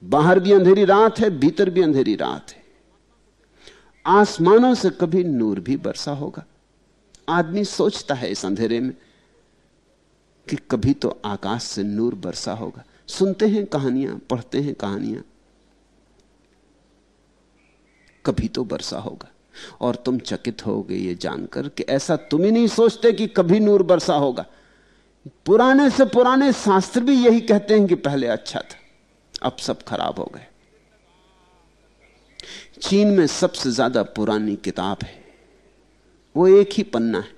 बाहर भी अंधेरी रात है, भीतर भी अंधेरी रात है। आसमानों से कभी नूर भी बरसा होगा। आदमी सोचता है इस अंधेरे में कि कभी तो आकाश से नूर बरसा होगा। सुनते हैं कहानियाँ, पढ़ते हैं कहानियाँ। कभी तो बरसा होगा। और तुम चकित हो गए ये जानकर कि ऐसा तुम ही नहीं सोचते कि कभी नूर बरसा होगा। पुराने से पुराने शास्त्र भी यही कहते हैं कि पहले अच्छा था। अब सब खराब हो गए। चीन में सबसे ज़्यादा पुरानी किताब है। वो एक ही पन्ना है,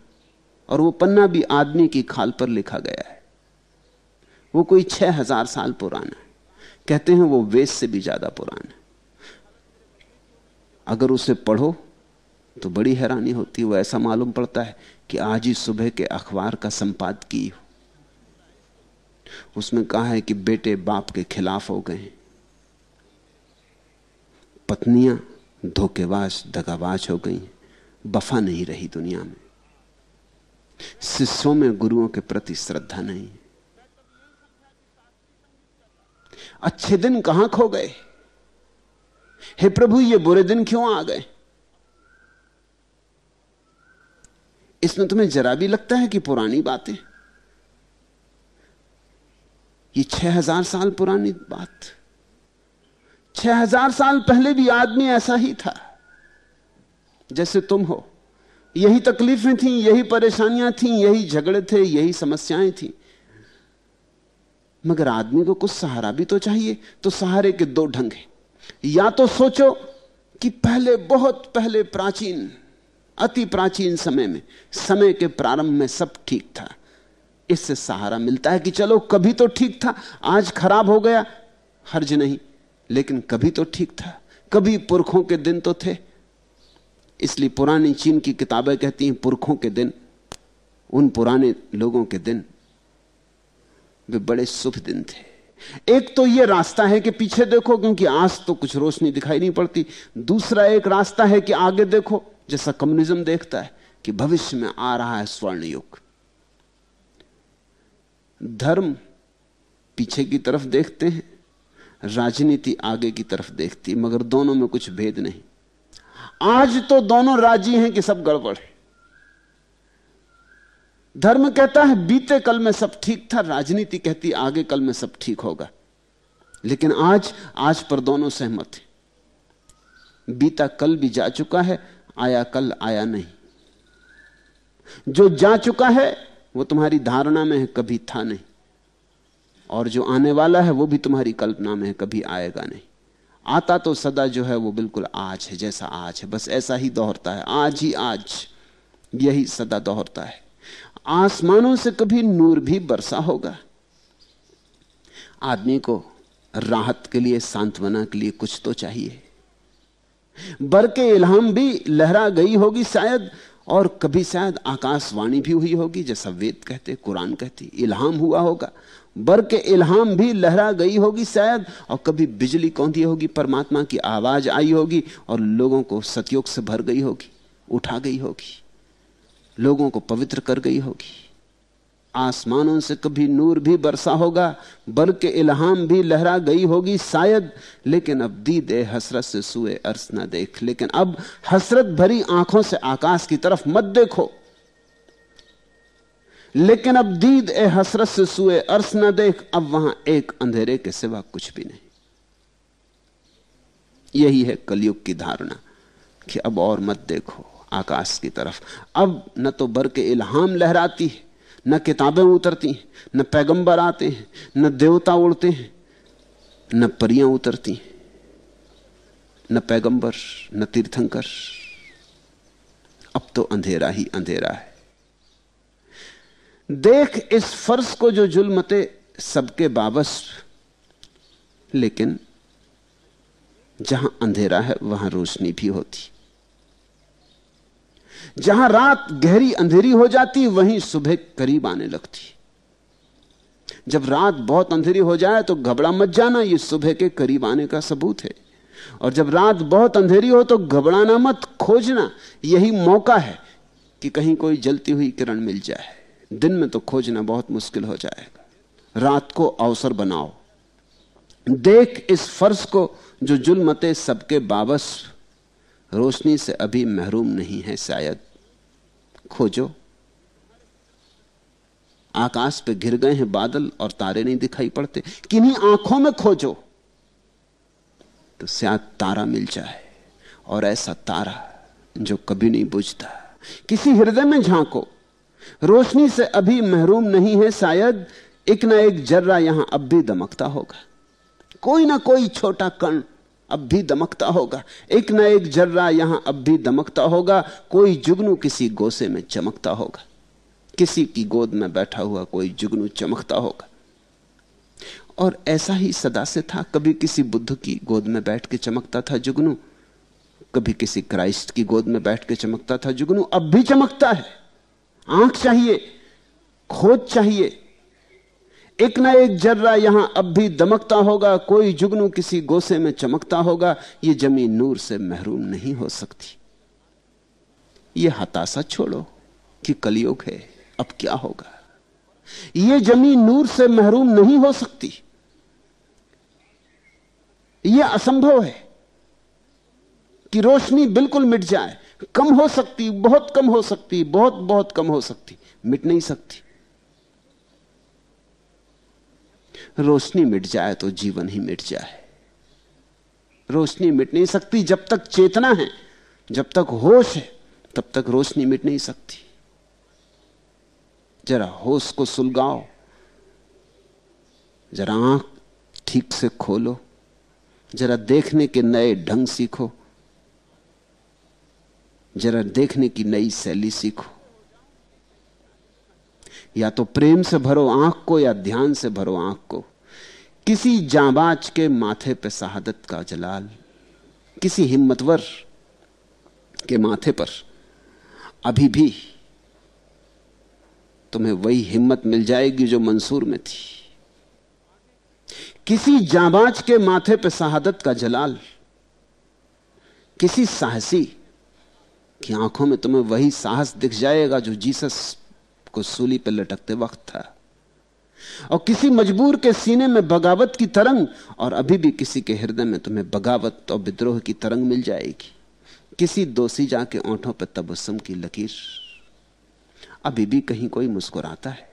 और वो पन्ना भी आदमी की खाल पर लिखा गया है। वो कोई छह हज़ार साल पुराना है। कहते हैं वो वेद से भी ज़्यादा पुराना है। अगर उसे पढ़ो तो बड़ी हैरानी होती है। वो ऐसा मालूम पड़ता है कि आज ही सुबह के अखबार का संपाद की हो। उसमें कहा है कि बेटे बाप के खिलाफ हो गए पत्नियाँ धोखेबाज, दगाबाज हो गई बफा नहीं रही दुनिया में। शिष्यों में गुरुओं के प्रति श्रद्धा नहीं अच्छे दिन कहाँ खो गए? हे प्रभु, ये बुरे दिन क्यों आ गए? इसमें तुम्हें जरा भी लगता है कि पुरानी बातें ये छह हज़ार साल पुरानी बात। छह हज़ार साल पहले भी आदमी ऐसा ही था। जैसे तुम हो। यही तकलीफें थी, यही परेशानियाँ थी, यही झगड़े थे, यही समस्याएँ थी। मगर आदमी को कुछ सहारा भी तो चाहिए तो सहारे के दो ढंग हैं। या तो सोचो कि पहले, बहुत पहले प्राचीन, अति प्राचीन समय में, समय के प्रारंभ में सब ठीक था। इससे सहारा मिलता है कि चलो, कभी तो ठीक था, आज खराब हो गया, हर्ज नहीं। लेकिन कभी तो ठीक था, कभी पुरखों के दिन तो थे। इसलिए पुरानी चीन की किताबें कहती हैं, पुरखों के दिन, उन पुराने लोगों के दिन, वे बड़े शुभ दिन थे। एक तो यह रास्ता है कि पीछे देखो, क्योंकि आज तो कुछ रोशनी दिखाई नहीं पड़ती। दूसरा एक रास्ता है कि आगे देखो, जैसा कम्युनिज्म देखता है कि भविष्य में आ रहा है स्वर्ण युग धर्म पीछे की तरफ़ देखते हैं, राजनीति आगे की तरफ़ देखती मगर दोनों में कुछ भेद नहीं। आज तो दोनों राज़ी हैं कि सब गड़बड़ है। धर्म कहता है, बीते कल में सब ठीक था, राजनीति कहती, आगे कल में सब ठीक होगा। लेकिन आज आज पर दोनों सहमत हैं। बीता कल भी जा चुका है, आया कल, आया नहीं। जो जा चुका है वो तुम्हारी धारणा में है, कभी था नहीं। और जो आने वाला है, वो भी तुम्हारी कल्पना में है, कभी आएगा नहीं। आता तो सदा जो है, वो बिल्कुल आज है, जैसा आज है। बस ऐसा ही दोहरता है। आज ही आज यही सदा दोहरता है। आसमानों से कभी नूर भी बरसा होगा। आदमी को राहत के लिए, सांत्वना के लिए कुछ तो चाहिए। बर के इल्हाम भी लहरा गई होगी शायद। और कभी शायद आकाशवाणी भी हुई होगी, जैसा वेद कहते, कुरान कहती, इल्हाम हुआ होगा। बर के इल्हाम भी लहरा गई होगी शायद, और कभी बिजली कौंधी होगी, परमात्मा की आवाज़ आई होगी, और लोगों को सतयोग से भर गई होगी, उठा गई होगी, लोगों को पवित्र कर गई होगी। आसमानों से कभी नूर भी बरसा होगा बर के इल्हाम भी लहरा गई होगी शायद। लेकिन अब दीद ए हसरत से सुए अर्स ना देख। लेकिन अब हसरत भरी आँखों से आकाश की तरफ़ मत देखो। लेकिन अब दीद ए हसरत से सुए अर्स ना देख। अब वहाँ एक अंधेरे के सिवा कुछ भी नहीं। यही है कलयुग की धारणा कि अब और मत देखो आकाश की तरफ़। अब न तो बर के इल्हाम लहराती है न किताबें उतरती न पैगंबर आते हैं, न देवता उड़ते हैं, न परियाँ उतरती न पैगंबर, न तीर्थंकर। अब तो अंधेरा ही अंधेरा है। देख इस फर्श को जो जुलमते सबके बाबस, लेकिन जहाँ अंधेरा है, वहाँ रोशनी भी होती। जहाँ रात गहरी अंधेरी हो जाती, वहीं सुबह करीब आने लगती। जब रात बहुत अंधेरी हो जाए तो घबरा मत जाना यह सुबह के करीब आने का सबूत है। और जब रात बहुत अंधेरी हो तो घबराना मत, खोजना, यही मौका है कि कहीं कोई जलती हुई किरण मिल जाए। दिन में तो खोजना बहुत मुश्किल हो जाएगा। रात को अवसर बनाओ। देख इस फर्श को, जो जुलमते सबके बाबस रोशनी से अभी महरूम नहीं है शायद। खोजो। आकाश पे घिर गए हैं बादल और तारे नहीं दिखाई पड़ते। किन्हीं आँखों में खोजो। तो शायद तारा मिल जाए और ऐसा तारा जो कभी नहीं बुझता। किसी हृदय में झांको। रोशनी से अभी महरूम नहीं है शायद। एक ना एक जर्रा यहाँ अब भी दमकता होगा। कोई ना कोई छोटा कण अब भी दमकता होगा। एक ना एक जर्रा यहाँ अब भी दमकता होगा। कोई जुगनू किसी गोसे में चमकता होगा। किसी की गोद में बैठा हुआ कोई जुगनू चमकता होगा। और ऐसा ही सदा से था। कभी किसी बुद्ध की गोद में बैठ के चमकता था जुगनू। कभी किसी क्राइस्ट की गोद में बैठ के चमकता था जुगनू। अब भी चमकता है। आँख चाहिए, खोज चाहिए। एक ना एक जर्रा यहाँ अब भी दमकता होगा, कोई जुगनू किसी गोसे में चमकता होगा यह ज़मीन नूर से महरूम नहीं हो सकती। यह हताशा छोड़ो कि कलयुग है, अब क्या होगा? यह ज़मीन नूर से महरूम नहीं हो सकती। यह असंभव है कि रोशनी बिल्कुल मिट जाए। कम हो सकती, बहुत कम हो सकती, बहुत बहुत कम हो सकती, मिट नहीं सकती। रोशनी मिट जाए तो जीवन ही मिट जाए। रोशनी मिट नहीं सकती जब तक चेतना है, जब तक होश है, तब तक रोशनी मिट नहीं सकती। जरा होश को सुलगाओ, जरा आँख ठीक से खोलो, जरा देखने के नए ढंग सीखो, जरा देखने की नई शैली सीखो। या तो प्रेम से भरो आँख को या ध्यान से भरो आँख को। किसी जाबाज के माथे पे शहादत का जलाल, किसी हिम्मतवर के माथे पर अभी भी तुम्हें वही हिम्मत मिल जाएगी जो मंसूर में थी। किसी जाबाज के माथे पे शहादत का जलाल, किसी साहसी की आँखों में तुम्हें वही साहस दिख जाएगा जो जीसस को सूली पर लटकते वक्त था। और किसी मजबूर के सीने में बगावत की तरंग, और अभी भी किसी के हृदय में तुम्हें बगावत और विद्रोह की तरंग मिल जाएगी। किसी दोषी जाके ओंठों पर तबस्सम की लकीर। अभी भी कहीं कोई मुस्कुराता है।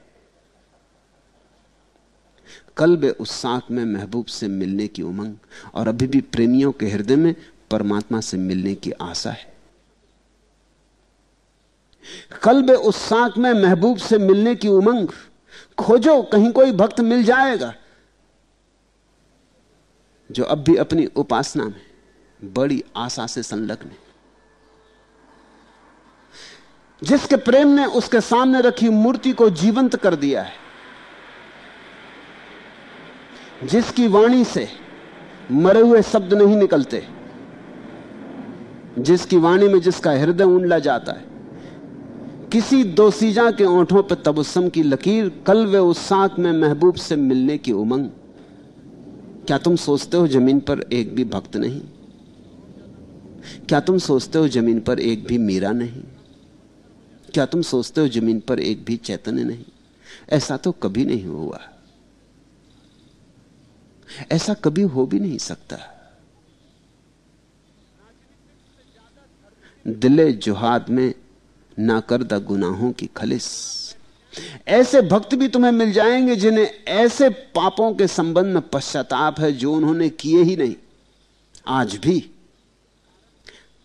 कल बे उस साख में महबूब से मिलने की उमंग, और अभी भी प्रेमियों के हृदय में परमात्मा से मिलने की आशा है। कल्ब उस साक में महबूब से मिलने की उमंग। खोजो, कहीं कोई भक्त मिल जाएगा। जो अब भी अपनी उपासना में, बड़ी आशा से संलग्न है। जिसके प्रेम ने उसके सामने रखी मूर्ति को जीवंत कर दिया है। जिसकी वाणी से मरे हुए शब्द नहीं निकलते। जिसकी वाणी में जिसका हृदय उंडला जाता है। किसी दोसीजा के ओंठों पर तबस्सम की लकीर, कल वे उस साक में महबूब से मिलने की उमंग। क्या तुम सोचते हो ज़मीन पर एक भी भक्त नहीं? क्या तुम सोचते हो ज़मीन पर एक भी मीरा नहीं? क्या तुम सोचते हो ज़मीन पर एक भी चैतन्य नहीं? ऐसा तो कभी नहीं हुआ। ऐसा कभी हो भी नहीं सकता। दिले जुहाद में ना करदा गुनाहों की खलिस। ऐसे भक्त भी तुम्हें मिल जाएँगे जिन्हें ऐसे पापों के संबंध में पश्चाताप है जो उन्होंने किए ही नहीं। आज भी।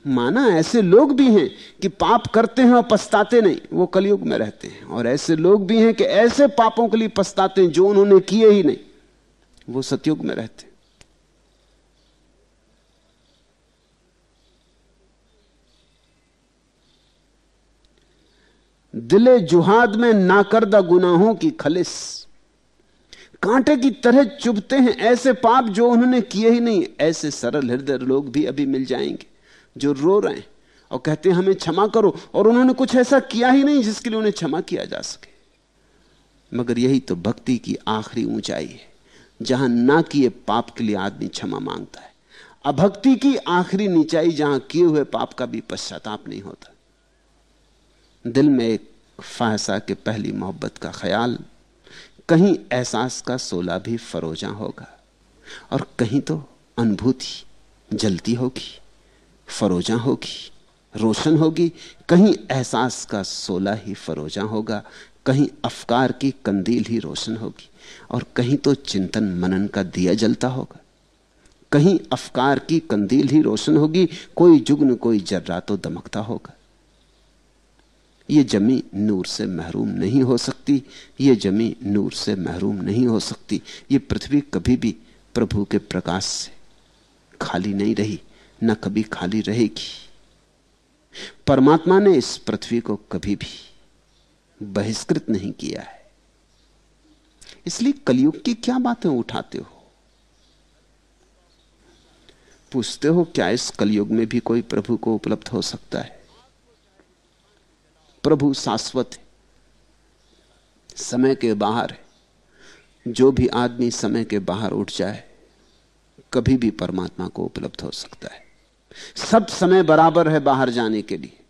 माना ऐसे लोग भी हैं कि पाप करते हैं और पछताते नहीं, वो कलयुग में रहते हैं। और ऐसे लोग भी हैं कि ऐसे पापों के लिए पछताते हैं जो उन्होंने किए ही नहीं, वो सतयुग में रहते दिले जुहाद में नाकरदा गुनाहों की खलिस। कांटे की तरह चुभते हैं ऐसे पाप जो उन्होंने किए ही नहीं। ऐसे सरल हृदय लोग भी अभी मिल जाएँगे, जो रो रहे हैं और कहते हैं, हमें क्षमा करो। और उन्होंने कुछ ऐसा किया ही नहीं जिसके लिए उन्हें क्षमा किया जा सके। मगर यही तो भक्ति की आखिरी ऊंचाई है, जहाँ ना किए पाप के लिए आदमी क्षमा माँगता है। अभक्ति की आखिरी नीचाई जहाँ किए हुए पाप का भी पश्चाताप नहीं होता। दिल में एक फाहसा के पहली मोहब्बत का ख्याल, कहीं एहसास का सोला भी फरोजा होगा और कहीं तो अनुभूति जलती होगी, फरोजा होगी, रोशन होगी, कहीं एहसास का सोला ही फरोजा होगा, कहीं अफकार की कंदील ही रोशन होगी और कहीं तो चिंतन मनन का दिया जलता होगा, कहीं अफकार की कंदील ही रोशन होगी, कोई जुग्न कोई जर्रा तो दमकता होगा। ये जमी नूर से महरूम नहीं हो सकती, ये जमी नूर से महरूम नहीं हो सकती। ये पृथ्वी कभी भी प्रभु के प्रकाश से खाली नहीं रही, न कभी खाली रहेगी। परमात्मा ने इस पृथ्वी को कभी भी बहिष्कृत नहीं किया है। इसलिए कलयुग की क्या बातें उठाते हो? पूछते हो, क्या इस कलयुग में भी कोई प्रभु को उपलब्ध हो सकता है? प्रभु शाश्वत है। समय के बाहर है। जो भी आदमी समय के बाहर उठ जाए, कभी भी परमात्मा को उपलब्ध हो सकता है। सब समय बराबर है बाहर जाने के लिए।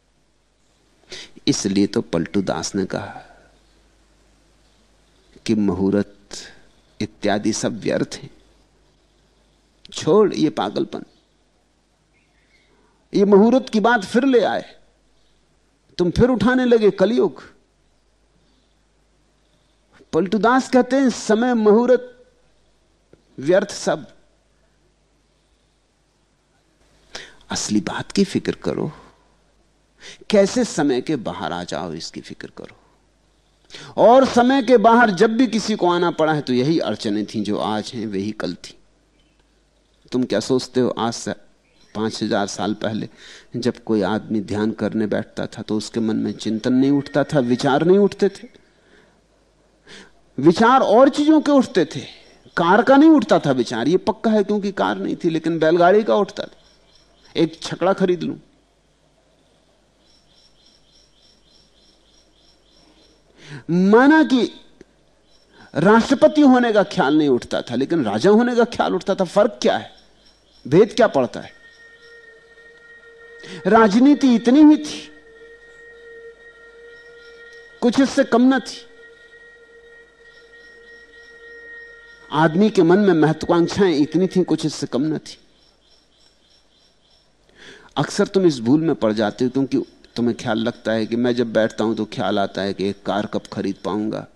इसलिए तो पलटू दास ने कहा कि मुहूर्त इत्यादि सब व्यर्थ है। छोड़ ये पागलपन। ये मुहूर्त की बात फिर ले आए। तुम फिर उठाने लगे कलयुग। पलटूदास कहते हैं, समय, मुहूर्त, व्यर्थ सब। असली बात की फ़िक्र करो। कैसे समय के बाहर आ जाओ, इसकी फ़िक्र करो। और समय के बाहर जब भी किसी को आना पड़ा है तो यही अड़चने थी जो आज हैं, वही कल थी। तुम क्या सोचते हो, आज से पाँच हज़ार साल पहले जब कोई आदमी ध्यान करने बैठता था तो उसके मन में चिंतन नहीं उठता था, विचार नहीं उठते थे। विचार और चीज़ों के उठते थे। कार का नहीं उठता था विचार। ये पक्का है क्योंकि कार नहीं थी, लेकिन बैलगाड़ी का उठता था। एक छकड़ा खरीद लूँ। माना कि राष्ट्रपति होने का ख्याल नहीं उठता था, लेकिन राजा होने का ख्याल उठता था। फ़र्क क्या है? भेद क्या पड़ता है? राजनीति इतनी ही थी। कुछ इससे कम न थी। आदमी के मन में महत्वाकांक्षाएँ इतनी थी, कुछ इससे कम न थी। अक्सर तुम इस भूल में पड़ जाते हो क्योंकि तुम्हें ख्याल लगता है कि मैं जब बैठता हूँ तो ख्याल आता है कि एक कार कब खरीद पाऊँगा।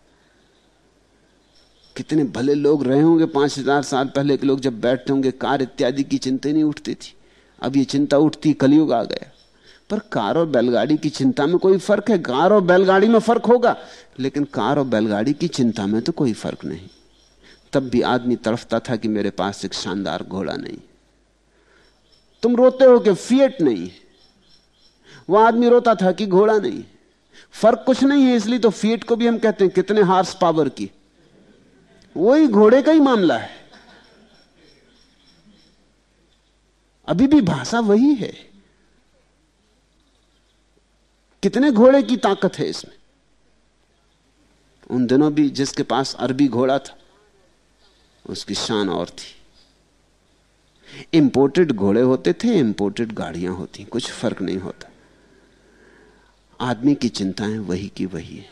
कितने भले लोग रहे होंगे, पाँच हज़ार साल पहले के लोग जब बैठते होंगे, कार इत्यादि की चिंता नहीं उठती थी। अब ये चिंता उठती, कलयुग आ गया। पर कार और बैलगाड़ी की चिंता में कोई फ़र्क है? कार और बैलगाड़ी में फ़र्क होगा, लेकिन कार और बैलगाड़ी की चिंता में तो कोई फ़र्क नहीं। तब भी आदमी तड़फता था कि मेरे पास एक शानदार घोड़ा नहीं। तुम रोते हो कि फिएट नहीं? वह आदमी रोता था कि घोड़ा नहीं। फ़र्क कुछ नहीं है, इसलिए तो फिएट को भी हम कहते हैं, कितने हार्स पावर की। वही घोड़े का ही मामला है। अभी भी भाषा वही है। कितने घोड़े की ताकत है इसमें। उन दिनों भी जिसके पास अरबी घोड़ा था, उसकी शान और थी। इंपोर्टेड घोड़े होते थे इंपोर्टेड गाड़ियाँ होती, कुछ फ़र्क नहीं होता। आदमी की चिंताएँ वही की वही है।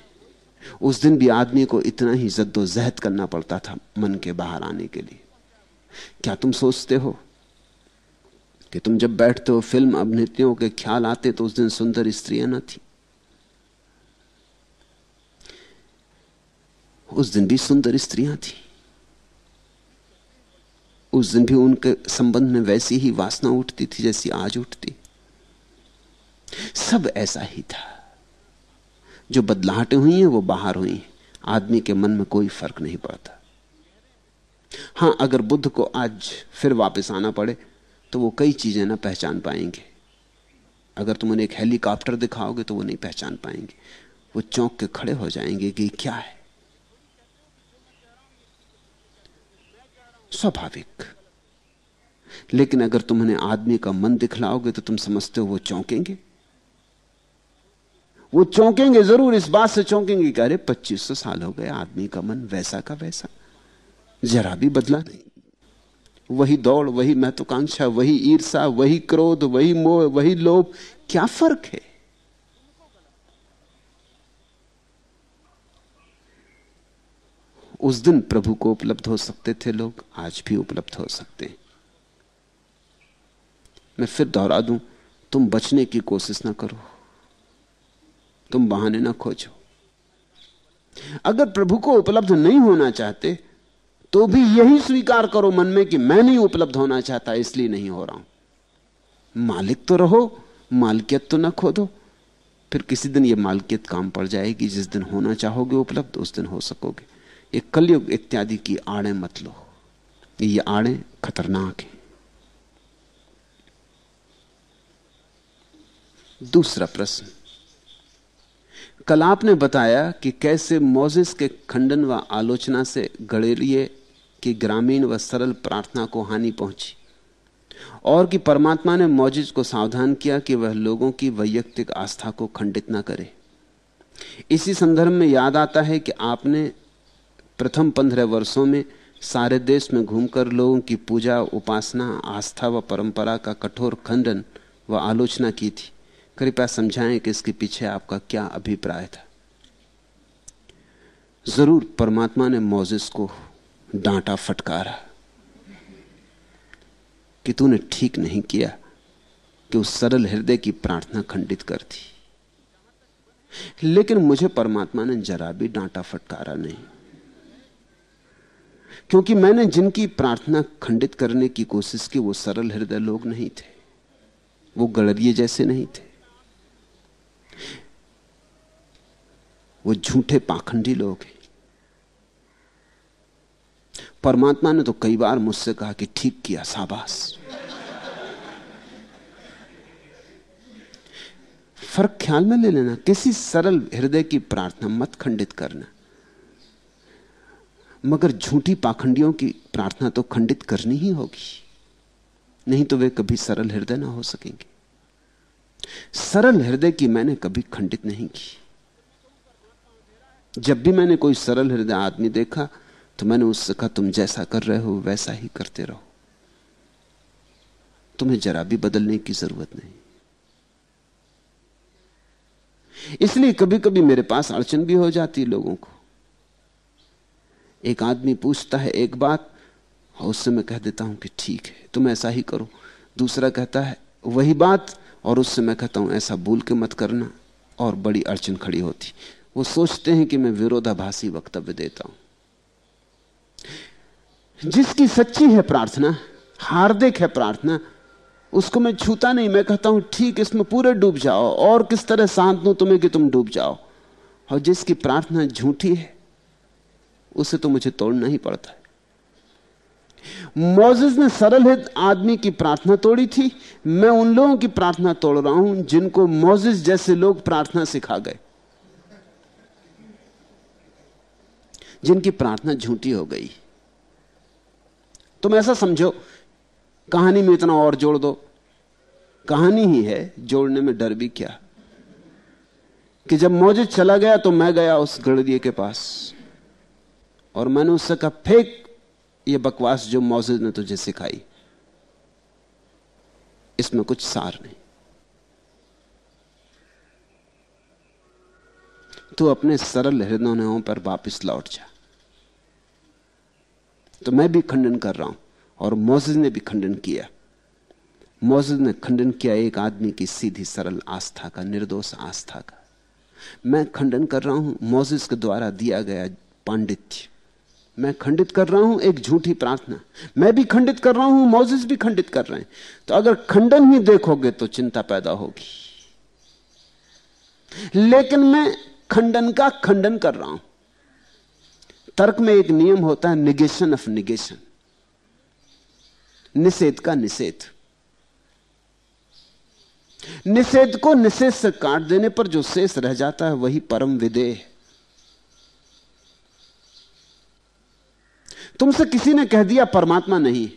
उस दिन भी आदमी को इतना ही जद्दोजहद करना पड़ता था मन के बाहर आने के लिए। क्या तुम सोचते हो? कि तुम जब बैठते हो, फ़िल्म अभिनेत्रियों के ख्याल आते तो उस दिन सुंदर स्त्रियाँ न थी। उस दिन भी सुंदर स्त्रियाँ थी। उस दिन भी उनके संबंध में वैसी ही वासना उठती थी जैसी आज उठती। सब ऐसा ही था। जो बदलाहटें हुई हैं, वो बाहर हुई हैं। आदमी के मन में कोई फ़र्क नहीं पड़ता। हाँ, अगर बुद्ध को आज फिर वापस आना पड़े तो वो कई चीज़ें ना पहचान पाएँगे। अगर तुम उन्हें एक हेलीकॉप्टर दिखाओगे तो वो नहीं पहचान पाएँगे। वो चौंक के खड़े हो जाएँगे कि क्या है? स्वाभाविक। लेकिन अगर तुम उन्हें आदमी का मन दिखलाओगे तो तुम समझते हो वो चौंकेंगे। वो चौंकेंगे ज़रूर, इस बात से चौंकेंगे कि अरे पच्चीस सौ साल हो गए, आदमी का मन वैसा का वैसा। जरा भी बदला नहीं। वही दौड़, वही महत्वाकांक्षा, वही ईर्षा वही क्रोध, वही मोह, वही लोभ, क्या फ़र्क है? उस दिन प्रभु को उपलब्ध हो सकते थे लोग, आज भी उपलब्ध हो सकते हैं। मैं फिर दोहरा दूँ, तुम बचने की कोशिश ना करो। तुम बहाने ना खोजो। अगर प्रभु को उपलब्ध नहीं होना चाहते तो भी यही स्वीकार करो मन में कि मैं नहीं उपलब्ध होना चाहता, इसलिए नहीं हो रहा हूँ। मालिक तो रहो, मालकियत तो ना खोदो। फिर किसी दिन यह मालकियत काम पड़ जाएगी, जिस दिन होना चाहोगे उपलब्ध, उस दिन हो सकोगे। ये कलयुग इत्यादि की आड़े मत लो। ये आड़े खतरनाक है। दूसरा प्रश्न। कल आपने बताया कि कैसे मोजिस के खंडन व आलोचना से गड़ेलिए की ग्रामीण व सरल प्रार्थना को हानि पहुँची। और कि परमात्मा ने मोजिज को सावधान किया कि वह लोगों की वैयक्तिक आस्था को खंडित न करे। इसी संदर्भ में याद आता है कि आपने प्रथम पंद्रह वर्षों में सारे देश में घूमकर लोगों की पूजा, उपासना, आस्था व परंपरा का कठोर खंडन व आलोचना की थी। कृपया समझाएँ कि इसके पीछे आपका क्या अभिप्राय था। ज़रूर, परमात्मा ने मोजिस को डांटा फटकारा कि तूने ठीक नहीं किया कि उस सरल हृदय की प्रार्थना खंडित कर दी। लेकिन मुझे परमात्मा ने जरा भी डांटा फटकारा नहीं। क्योंकि मैंने जिनकी प्रार्थना खंडित करने की कोशिश की, वो सरल हृदय लोग नहीं थे। वो गड़रिए जैसे नहीं थे। वो झूठे पाखंडी लोग हैं। परमात्मा ने तो कई बार मुझसे कहा कि ठीक किया साबास फ़र्क ख्याल में ले लेना, किसी सरल हृदय की प्रार्थना मत खंडित करना। मगर झूठी पाखंडियों की प्रार्थना तो खंडित करनी ही होगी। नहीं तो वे कभी सरल हृदय ना हो सकेंगे। सरल हृदय की मैंने कभी खंडित नहीं की। जब भी मैंने कोई सरल हृदय आदमी देखा तो मैंने उससे कहा, तुम जैसा कर रहे हो, वैसा ही करते रहो। तुम्हें जरा भी बदलने की ज़रूरत नहीं। इसलिए कभी कभी मेरे पास अड़चन भी हो जाती है लोगों को। एक आदमी पूछता है एक बात, और उससे मैं कह देता हूँ कि ठीक है, तुम ऐसा ही करो। दूसरा कहता है, वही बात, और उससे मैं कहता हूँ, ऐसा भूल के मत करना। और बड़ी अड़चन खड़ी होती। वो सोचते हैं कि मैं विरोधाभासी वक्तव्य देता हूँ। जिसकी सच्ची है प्रार्थना, हार्दिक है प्रार्थना, उसको मैं छूता नहीं। मैं कहता हूँ, ठीक, इसमें पूरे डूब जाओ, और किस तरह शांत दू तुम्हें कि तुम डूब जाओ? और जिसकी प्रार्थना झूठी है, उसे तो मुझे तोड़ना ही पड़ता है। मोजिस ने सरल हित आदमी की प्रार्थना तोड़ी थी। मैं उन लोगों की प्रार्थना तोड़ रहा हूँ जिनको मोजिस जैसे लोग प्रार्थना सिखा गए। जिनकी प्रार्थना झूठी हो गई। तुम ऐसा समझो, कहानी में इतना और जोड़ दो। कहानी ही है, जोड़ने में डर भी क्या। कि जब मौजिद चला गया तो मैं गया उस गड़रिए के पास। और मैंने उससे कहा, फेंक ये बकवास जो मौजिद ने तुझे सिखाई। इसमें कुछ सार नहीं। तू अपने सरल हृदयों पर वापिस लौट जा। तो मैं भी खंडन कर रहा हूँ और मोजिज ने भी खंडन किया। मोजिज ने खंडन किया एक आदमी की सीधी सरल आस्था का, निर्दोष आस्था का। मैं खंडन कर रहा हूँ मोजिस के द्वारा दिया गया पांडित्य। मैं खंडित कर रहा हूँ एक झूठी प्रार्थना। मैं भी खंडित कर रहा हूँ मोजिस भी खंडित कर रहे हैं। तो अगर खंडन ही देखोगे तो चिंता पैदा होगी। लेकिन मैं खंडन का खंडन कर रहा हूँ। तर्क में एक नियम होता है निगेशन ऑफ़ निगेशन निषेध का निषेध। निषेध को निषेध से काट देने पर जो शेष रह जाता है, वही परम विदेह। तुमसे किसी ने कह दिया, परमात्मा नहीं।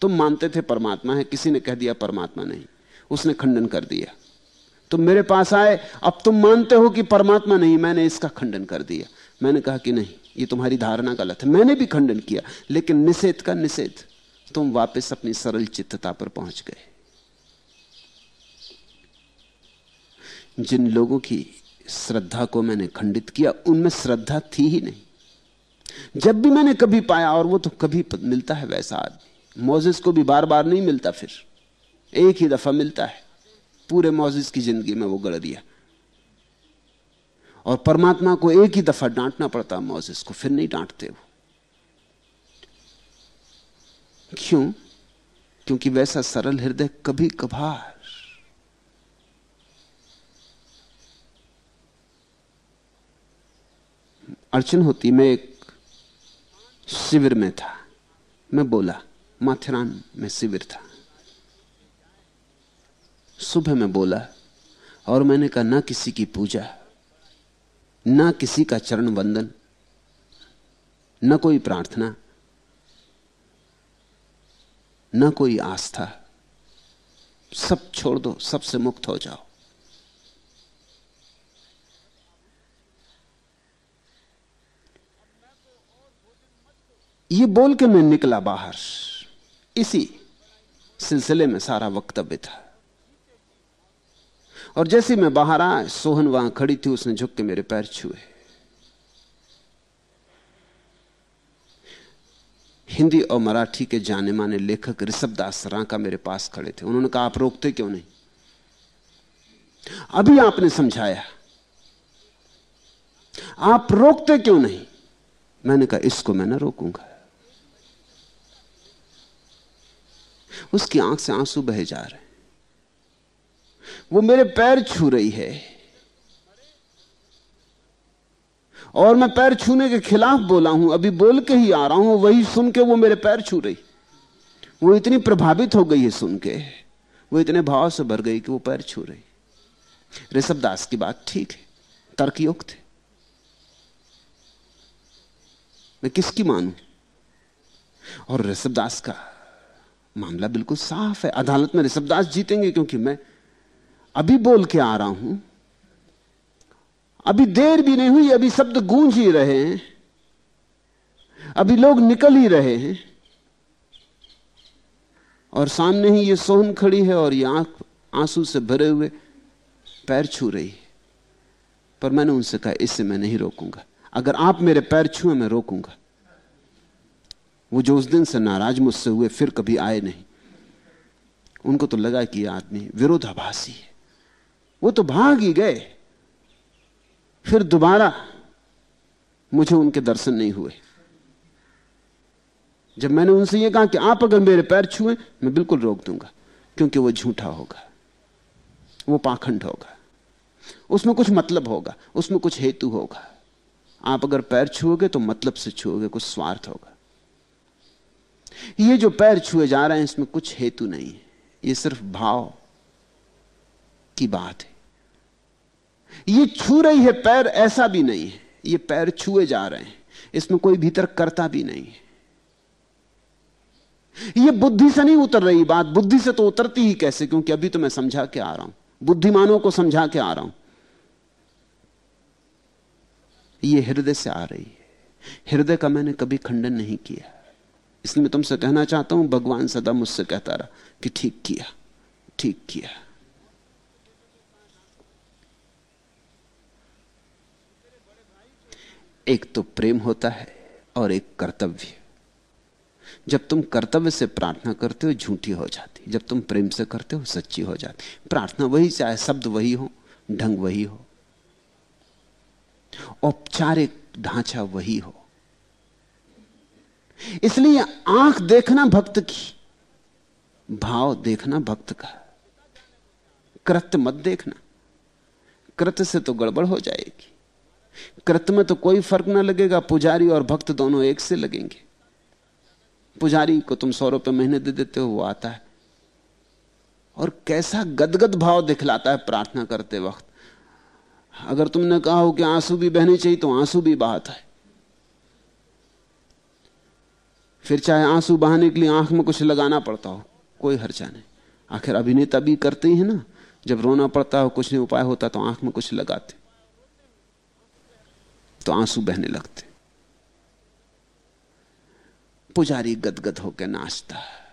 तुम मानते थे परमात्मा है, किसी ने कह दिया, परमात्मा नहीं। उसने खंडन कर दिया। तुम मेरे पास आए, अब तुम मानते हो कि परमात्मा नहीं, मैंने इसका खंडन कर दिया। मैंने कहा कि नहीं, ये तुम्हारी धारणा गलत है। मैंने भी खंडन किया, लेकिन निषेध का निषेध। तुम वापस अपनी सरल चित्तता पर पहुँच गए। जिन लोगों की श्रद्धा को मैंने खंडित किया, उनमें श्रद्धा थी ही नहीं। जब भी मैंने कभी पाया, और वो तो कभी मिलता है वैसा आदमी। मोजिस को भी बार बार नहीं मिलता फिर। एक ही दफ़ा मिलता है। पूरे मोजिस की ज़िंदगी में वो गड़ दिया। और परमात्मा को एक ही दफ़ा डांटना पड़ता मोजिस को, फिर नहीं डांटते वो। क्यों? क्योंकि वैसा सरल हृदय कभी कभार अड़चन होती, मैं एक शिविर में था। मैं बोला, माथेरान में शिविर था। सुबह में बोला, और मैंने कहा, ना किसी की पूजा, ना किसी का चरण वंदन, न कोई प्रार्थना, न कोई आस्था, सब छोड़ दो, सबसे मुक्त हो जाओ। ये बोल के मैं निकला बाहर। इसी सिलसिले में सारा वक्तव्य था। और जैसे मैं बाहर आया, सोहन वहाँ खड़ी थी, उसने झुक के मेरे पैर छुए। हिंदी और मराठी के जाने माने लेखक ऋषभ दास रांका मेरे पास खड़े थे। उन्होंने कहा, आप रोकते क्यों नहीं? अभी आपने समझाया। आप रोकते क्यों नहीं? मैंने कहा, इसको मैं ना रोकूँगा। उसकी आँख से आँसू बहे जा रहे वो मेरे पैर छू रही है। और मैं पैर छूने के खिलाफ बोला हूँ, अभी बोल के ही आ रहा हूँ, वही सुन के वो मेरे पैर छू रही। वो इतनी प्रभावित हो गई है सुन के, वो इतने भाव से भर गई कि वो पैर छू रही। ऋषभ दास की बात ठीक है तर्कयुक्त है मैं किसकी मानू? और ऋषभ दास का मामला बिल्कुल साफ़ है। अदालत में ऋषभदास जीतेंगे क्योंकि मैं अभी बोल के आ रहा हूँ। अभी देर भी नहीं हुई, अभी शब्द गूंज ही रहे हैं। अभी लोग निकल ही रहे हैं। और सामने ही ये सोहन खड़ी है और ये आँख, आँसू से भरे हुए पैर छू रही है। पर मैंने उनसे कहा, इससे मैं नहीं रोकूँगा। अगर आप मेरे पैर छुए, मैं रोकूँगा। वो जो उस दिन से नाराज़ मुझसे हुए, फिर कभी आए नहीं। उनको तो लगा कि आदमी विरोधाभासी है। वो तो भाग ही गए। फिर दोबारा मुझे उनके दर्शन नहीं हुए। जब मैंने उनसे यह कहा कि आप अगर मेरे पैर छुए, मैं बिल्कुल रोक दूँगा, क्योंकि वो झूठा होगा, वो पाखंड होगा। उसमें कुछ मतलब होगा, उसमें कुछ हेतु होगा। आप अगर पैर छुओगे तो मतलब से छुओगे, कुछ स्वार्थ होगा। ये जो पैर छुए जा रहे हैं, इसमें कुछ हेतु नहीं है। ये सिर्फ़ भाव की बात है। ये छू रही है, पैर ऐसा भी नहीं है। ये पैर छुए जा रहे हैं। इसमें कोई भीतर करता भी नहीं है। ये बुद्धि से नहीं उतर रही बात। बुद्धि से तो उतरती ही कैसे? क्योंकि अभी तो मैं समझा के आ रहा हूँ। बुद्धिमानों को समझा के आ रहा हूँ। ये हृदय से आ रही है। हृदय का मैंने कभी खंडन नहीं किया। इसलिए मैं तुमसे कहना चाहता हूँ, भगवान सदा मुझसे कहता रहा कि ठीक किया ठीक किया। एक तो प्रेम होता है और एक कर्तव्य। जब तुम कर्तव्य से प्रार्थना करते हो, झूठी हो जाती जब तुम प्रेम से करते हो, सच्ची हो जाती प्रार्थना वही चाहे शब्द वही हो, ढंग वही हो। औपचारिक ढांचा वही हो। इसलिए आँख देखना भक्त की, भाव देखना भक्त का। कृत्य मत देखना। कृत्य से तो गड़बड़ हो जाएगी। कृत्य में तो कोई फ़र्क ना लगेगा, पुजारी और भक्त दोनों एक से लगेंगे। पुजारी को तुम सौ रुपये महीने दे देते हो, वो आता है। और कैसा गदगद भाव दिखलाता है प्रार्थना करते वक्त। अगर तुमने कहा हो कि आँसू भी बहने चाहिए तो आँसू भी बहाता है। फिर चाहे आँसू बहाने के लिए आँख में कुछ लगाना पड़ता हो, कोई हर्चा नहीं। आखिर अभिनेता भी करते ही है ना, जब रोना पड़ता हो, कुछ नहीं उपाय होता तो आँख में कुछ लगाते। तो आँसू बहने लगते। पुजारी गदगद होकर नाचता है।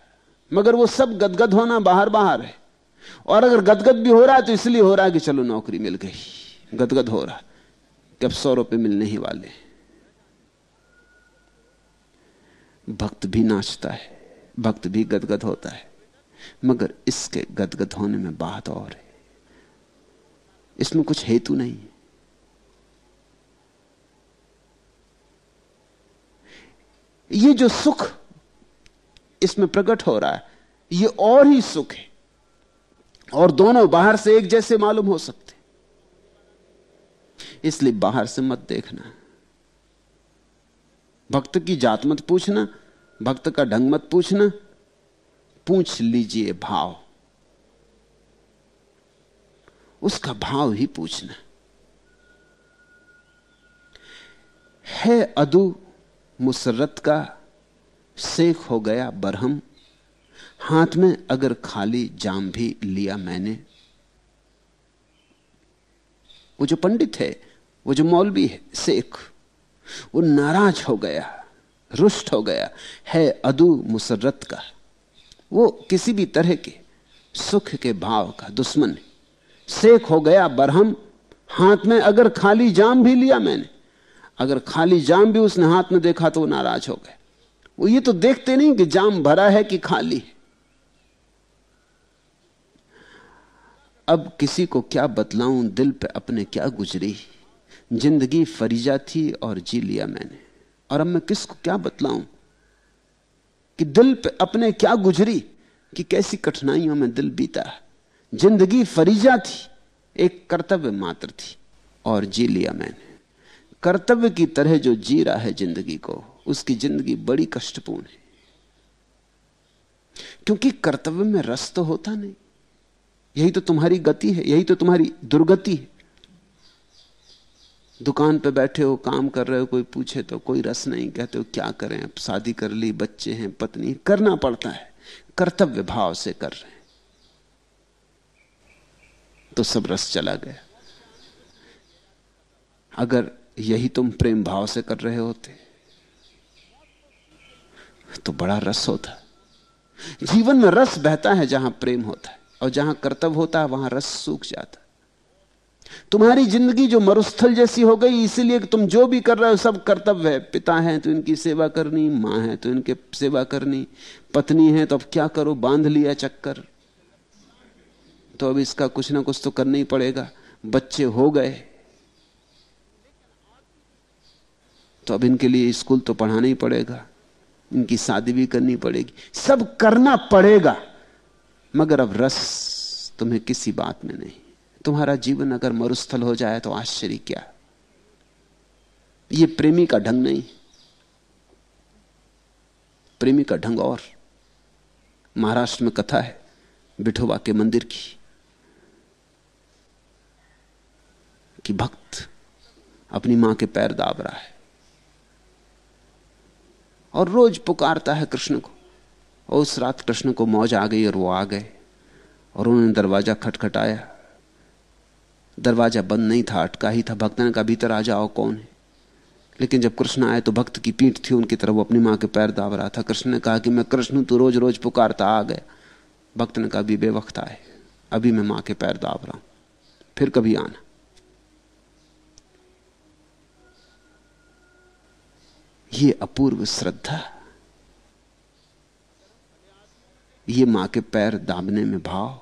मगर वो सब गदगद होना बाहर बाहर है। और अगर गदगद भी हो रहा है तो इसलिए हो रहा है कि चलो नौकरी मिल गई। गदगद हो रहा कि अब सौ रुपए मिलने ही वाले भक्त भी नाचता है, भक्त भी गदगद होता है। मगर इसके गदगद होने में बात और है। इसमें कुछ हेतु नहीं ये जो सुख इसमें प्रकट हो रहा है, ये और ही सुख है। और दोनों बाहर से एक जैसे मालूम हो सकते इसलिए बाहर से मत देखना। भक्त की जात मत पूछना, भक्त का ढंग मत पूछना, पूछ लीजिए भाव। उसका भाव ही पूछना। है अदु मुसरत का शेख हो गया बरहम। हाथ में अगर खाली जाम भी लिया मैंने। वो जो पंडित है, वो जो मौलवी है शेख वो नाराज़ हो गया, रुष्ट हो गया, है अदू मुसरत का। वो किसी भी तरह के सुख के भाव का दुश्मन है। शेख हो गया बरहम, हाथ में अगर खाली जाम भी लिया मैंने। अगर खाली जाम भी उसने हाथ में देखा तो वो नाराज़ हो गए। वो ये तो देखते नहीं कि जाम भरा है कि खाली है। अब किसी को क्या बतलाऊं, दिल पे अपने क्या गुजरी। ज़िंदगी फरीजा थी और जी लिया मैंने। और अब मैं किसको क्या बतलाऊं? कि दिल पे अपने क्या गुजरी? कि कैसी कठिनाइयों में दिल बीता। ज़िंदगी फरीजा थी, एक कर्तव्य मात्र थी, और जी लिया मैंने। कर्तव्य की तरह जो जी रहा है ज़िंदगी को, उसकी ज़िंदगी बड़ी कष्टपूर्ण है। क्योंकि कर्तव्य में रस तो होता नहीं। यही तो तुम्हारी गति है, यही तो तुम्हारी दुर्गति है। दुकान पे बैठे हो, काम कर रहे हो, कोई पूछे तो कोई रस नहीं, कहते हो, क्या करें? अब शादी कर ली, बच्चे हैं, पत्नी करना पड़ता है। कर्तव्य भाव से कर रहे हैं। तो सब रस चला गया। अगर यही तुम प्रेम भाव से कर रहे होते। तो बड़ा रस होता। जीवन में रस बहता है जहाँ प्रेम होता है, और जहाँ कर्तव्य होता है, वहाँ रस सूख जाता। तुम्हारी ज़िंदगी जो मरुस्थल जैसी हो गई, इसीलिए तुम जो भी कर रहे हो, सब कर्तव्य है। पिता है तो इनकी सेवा करनी, माँ है तो इनके सेवा करनी, पत्नी है तो अब क्या करो, बाँध लिया चक्कर। तो अब इसका कुछ ना कुछ तो करना ही पड़ेगा। बच्चे हो गए। तो अब इनके लिए स्कूल तो पढ़ाना ही पड़ेगा। इनकी शादी भी करनी पड़ेगी। सब करना पड़ेगा। मगर अब रस तुम्हें किसी बात में नहीं। तुम्हारा जीवन अगर मरुस्थल हो जाए तो आश्चर्य क्या? यह प्रेमी का ढंग नहीं। प्रेमी का ढंग और। महाराष्ट्र में कथा है, बिठोबा के मंदिर की, कि भक्त अपनी माँ के पैर दाब रहा है। और रोज पुकारता है कृष्ण को। और उस रात कृष्ण को मौज आ गई और वो आ गए। और उन्होंने दरवाज़ा खटखटाया। दरवाज़ा बंद नहीं था, अटका ही था। भक्त ने कहा भीतर आ जाओ, कौन है? लेकिन जब कृष्ण आए तो भक्त की पीठ थी उनकी तरफ़, वो अपनी माँ के पैर दाब रहा था। कृष्ण ने कहा कि मैं कृष्ण तू रोज रोज पुकारता आ गया। भक्त ने कहा अभी बेवक्त आए। अभी मैं माँ के पैर दाब रहा हूँ। फिर कभी आना। ये अपूर्व श्रद्धा। ये माँ के पैर दाबने में भाव।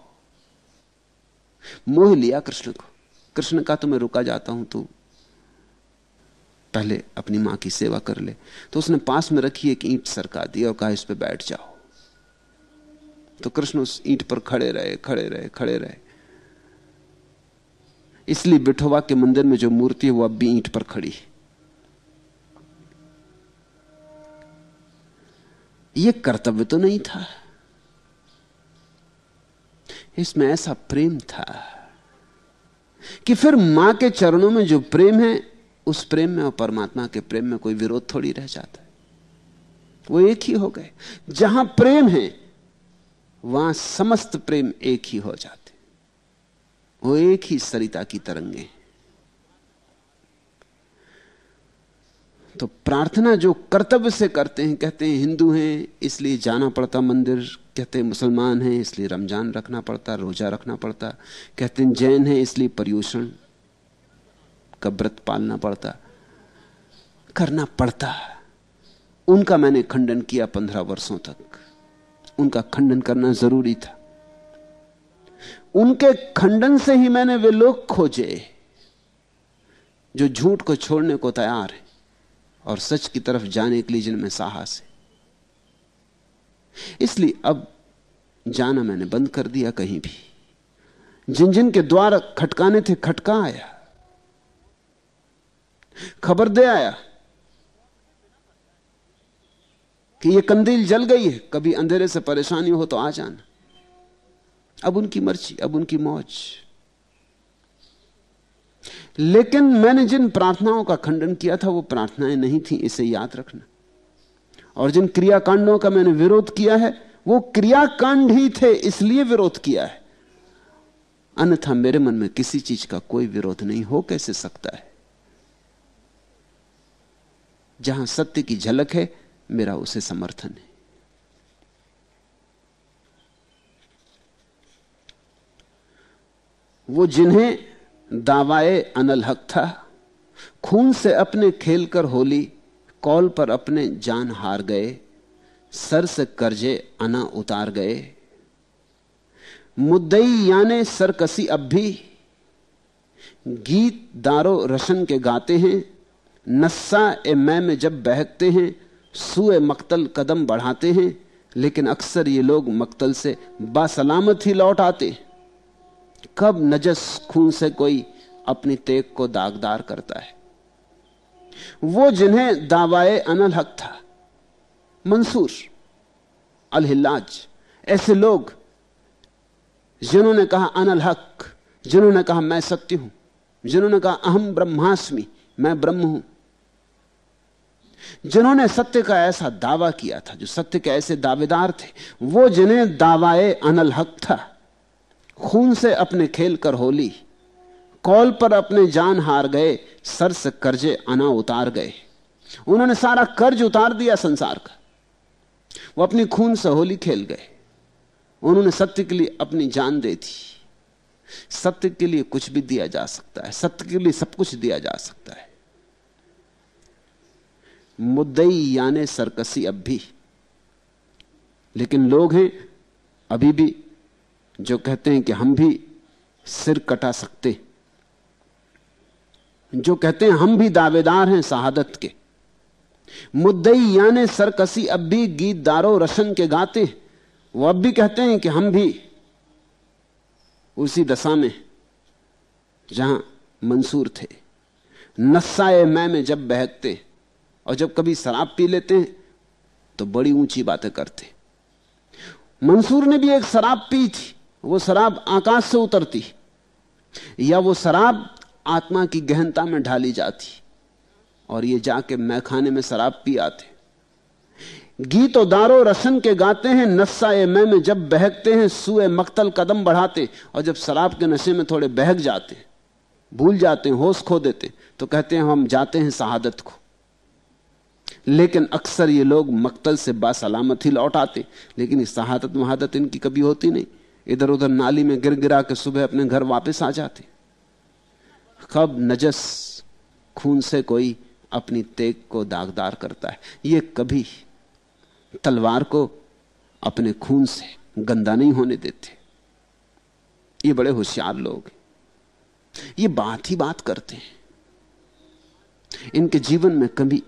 मोह लिया कृष्ण को। कृष्ण का तो मैं रुका जाता हूँ तू पहले अपनी माँ की सेवा कर ले। तो उसने पास में रखी एक ईंट सरका दी और कहा, इस पे बैठ जाओ। तो कृष्ण उस ईंट पर खड़े रहे खड़े रहे खड़े रहे। इसलिए बिठोवा के मंदिर में जो मूर्ति है, वो अब भी ईंट पर खड़ी है। ये कर्तव्य तो नहीं था। इसमें ऐसा प्रेम था कि फिर माँ के चरणों में जो प्रेम है, उस प्रेम में और परमात्मा के प्रेम में कोई विरोध थोड़ी रह जाता है। वो एक ही हो गए। जहाँ प्रेम है, वहाँ समस्त प्रेम एक ही हो जाते वो एक ही सरिता की तरंगे तो प्रार्थना जो कर्तव्य से करते हैं, कहते हैं, हिंदू हैं, इसलिए जाना पड़ता मंदिर, कहते हैं, मुसलमान हैं, इसलिए रमज़ान रखना पड़ता, रोजा रखना पड़ता, कहते हैं, जैन हैं, इसलिए पर्यूषण का व्रत पालना पड़ता, करना पड़ता। उनका मैंने खंडन किया पंद्रह वर्षों तक। उनका खंडन करना ज़रूरी था। उनके खंडन से ही मैंने वे लोग खोजे, जो झूठ को छोड़ने को तैयार है। और सच की तरफ़ जाने के लिए जिनमें साहस है। इसलिए अब जाना मैंने बंद कर दिया कहीं भी। जिन जिन के द्वार खटकाने थे, खटका आया। खबर दे आया कि ये कंदील जल गई है। कभी अंधेरे से परेशानी हो तो आ जाना। अब उनकी मर्ज़ी, अब उनकी मौज। लेकिन मैंने जिन प्रार्थनाओं का खंडन किया था, वो प्रार्थनाएँ नहीं थी, इसे याद रखना। और जिन क्रियाकांडों का मैंने विरोध किया है, वो क्रियाकांड ही थे, इसलिए विरोध किया है। अन्यथा मेरे मन में किसी चीज़ का कोई विरोध नहीं हो, कैसे सकता है? जहाँ सत्य की झलक है, मेरा उसे समर्थन है। वो जिन्हें दावाए अनल हक था। खून से अपने खेल कर होली, कॉल पर अपने जान हार गए, सर से कर्जे अना उतार गए। मुद्दई याने सरकसी अब भी, गीत दारो रशन के गाते हैं, नस्सा ए मैं में जब बहकते हैं, सुए मक्तल कदम बढ़ाते हैं, लेकिन अक्सर ये लोग मक्तल से बासलामत ही लौट आते कब नजस खून से कोई अपनी तेग को दागदार करता है? वो जिन्हें दावाए अनल हक था, मंसूर अलहिल्लाज ऐसे लोग जिन्होंने कहा अनल हक, जिन्होंने कहा मैं सत्य हूँ, जिन्होंने कहा अहम ब्रह्मास्मि, मैं ब्रह्म हूँ, जिन्होंने सत्य का ऐसा दावा किया था, जो सत्य के ऐसे दावेदार थे, वो जिन्हें दावाए अनल हक था खून से अपने खेल कर होली। कॉल पर अपने जान हार गए, सर से कर्जे अना उतार गए। उन्होंने सारा कर्ज उतार दिया संसार का। वो अपनी खून से होली खेल गए। उन्होंने सत्य के लिए अपनी जान दे दी। सत्य के लिए कुछ भी दिया जा सकता है। सत्य के लिए सब कुछ दिया जा सकता है। मुद्दई याने सरकसी अब भी। लेकिन लोग हैं, अभी भी जो कहते हैं कि हम भी सिर कटा सकते। जो कहते हैं हम भी दावेदार हैं शहादत के। मुद्दई याने सरकसी अब भी गीत दारो रशन के गाते वो अब भी कहते हैं कि हम भी उसी दशा में जहाँ मंसूर थे। नस्साए मैं में जब बहकते और जब कभी शराब पी लेते हैं तो बड़ी ऊँची बातें करते मंसूर ने भी एक शराब पी थी। वो शराब आकाश से उतरती। या वो शराब आत्मा की गहनता में ढाली जाती और ये जाके मैखाने में शराब पी आते। गीत और दारो रसन के गाते हैं, नस्सा ए मैं में जब बहकते हैं, सुए मक्तल कदम बढ़ाते और जब शराब के नशे में थोड़े बहक जाते, भूल जाते, होश खो देते तो कहते हैं, हम जाते हैं शहादत को। लेकिन अक्सर ये लोग मक्तल से बासलामत ही लौट आते, लेकिन शहादत महादत इनकी कभी होती नहीं। इधर उधर नाली में गिर गिरा के सुबह अपने घर वापस आ जाते। कब नजस खून से कोई अपनी तेग को दागदार करता है। ये कभी तलवार को अपने खून से गंदा नहीं होने देते। ये बड़े होशियार लोग ये बात ही बात करते हैं। इनके जीवन में कभी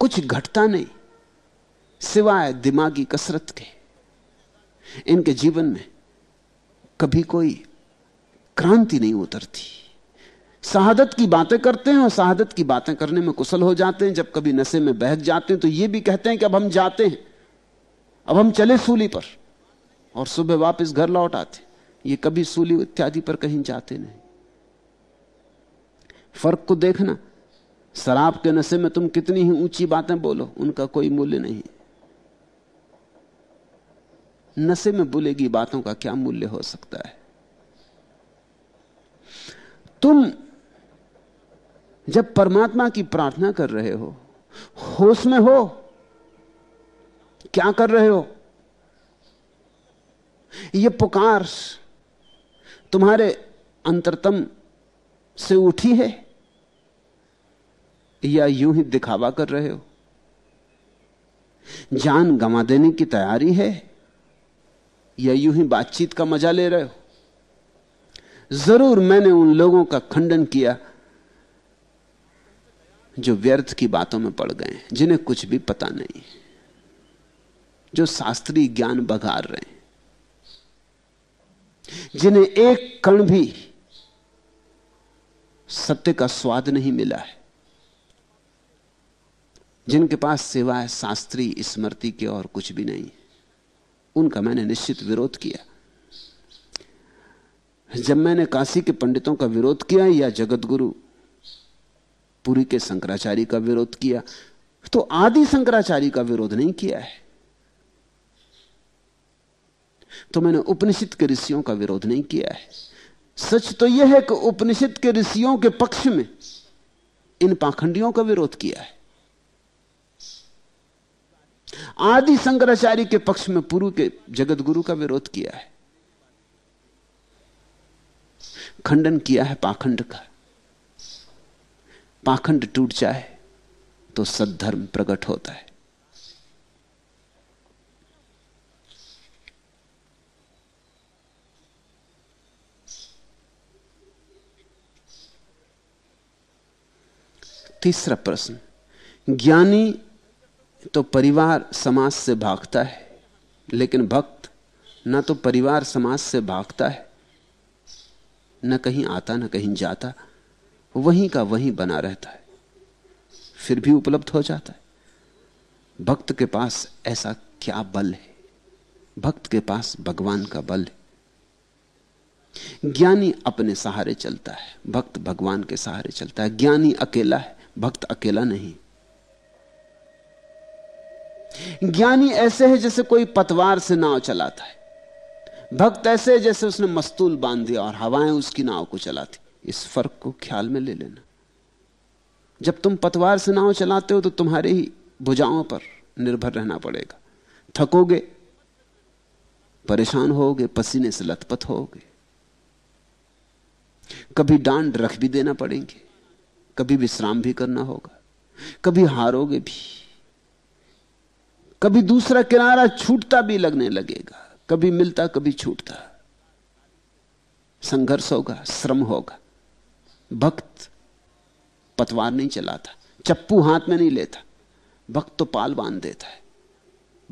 कुछ घटता नहीं, सिवाय दिमागी कसरत के। इनके जीवन में कभी कोई क्रांति नहीं उतरती। शहादत की बातें करते हैं और शहादत की बातें करने में कुशल हो जाते हैं। जब कभी नशे में बहक जाते हैं तो ये भी कहते हैं कि अब हम जाते हैं। अब हम चले सूली पर और सुबह वापस घर लौट आते ये कभी सूली इत्यादि पर कहीं जाते नहीं। फ़र्क को देखना, शराब के नशे में तुम कितनी ही ऊँची बातें बोलो, उनका कोई मूल्य नहीं। नशे में बुलेगी बातों का क्या मूल्य हो सकता है? तुम जब परमात्मा की प्रार्थना कर रहे हो, होश में हो, क्या कर रहे हो? यह पुकार तुम्हारे अंतरतम से उठी है? या यूँ ही दिखावा कर रहे हो? जान गंवा देने की तैयारी है? या यूँ ही बातचीत का मज़ा ले रहे हो? ज़रूर मैंने उन लोगों का खंडन किया जो व्यर्थ की बातों में पड़ गए जिन्हें कुछ भी पता नहीं, जो शास्त्रीय ज्ञान बघार रहे हैं, जिन्हें एक कण भी सत्य का स्वाद नहीं मिला है, जिनके पास सिवाय शास्त्रीय स्मृति के और कुछ भी नहीं उनका मैंने निश्चित विरोध किया। जब मैंने काशी के पंडितों का विरोध किया या जगतगुरु पुरी के शंकराचार्य का विरोध किया तो आदि शंकराचार्य का विरोध नहीं किया है। तो मैंने उपनिषद के ऋषियों का विरोध नहीं किया है। सच तो यह है कि उपनिषद के ऋषियों के पक्ष में इन पाखंडियों का विरोध किया है। आदि शंकराचार्य के पक्ष में पुरु के जगत गुरु का विरोध किया है। खंडन किया है पाखंड का। पाखंड टूट जाए तो सद्धर्म प्रकट होता है। तीसरा प्रश्न, ज्ञानी तो परिवार समाज से भागता है, लेकिन भक्त न तो परिवार समाज से भागता है, न कहीं आता, न कहीं जाता, वहीं का वहीं बना रहता है, फिर भी उपलब्ध हो जाता है। भक्त के पास ऐसा क्या बल है? भक्त के पास भगवान का बल है। ज्ञानी अपने सहारे चलता है, भक्त भगवान के सहारे चलता है। ज्ञानी अकेला है, भक्त अकेला नहीं। ज्ञानी ऐसे है जैसे कोई पतवार से नाव चलाता है। भक्त ऐसे है जैसे उसने मस्तूल बाँध दिया और हवाएँ उसकी नाव को चलाती। इस फ़र्क को ख्याल में ले लेना। जब तुम पतवार से नाव चलाते हो तो तुम्हारे ही भुजाओं पर निर्भर रहना पड़ेगा। थकोगे, परेशान होगे, पसीने से लथपथ होगे। कभी डांड रख भी देना पड़ेंगे, कभी विश्राम भी करना होगा, कभी हारोगे भी। कभी दूसरा किनारा छूटता भी लगने लगेगा, कभी मिलता, कभी छूटता। संघर्ष होगा, श्रम होगा। भक्त पतवार नहीं चलाता, चप्पू हाथ में नहीं लेता। भक्त तो पाल बाँध देता है।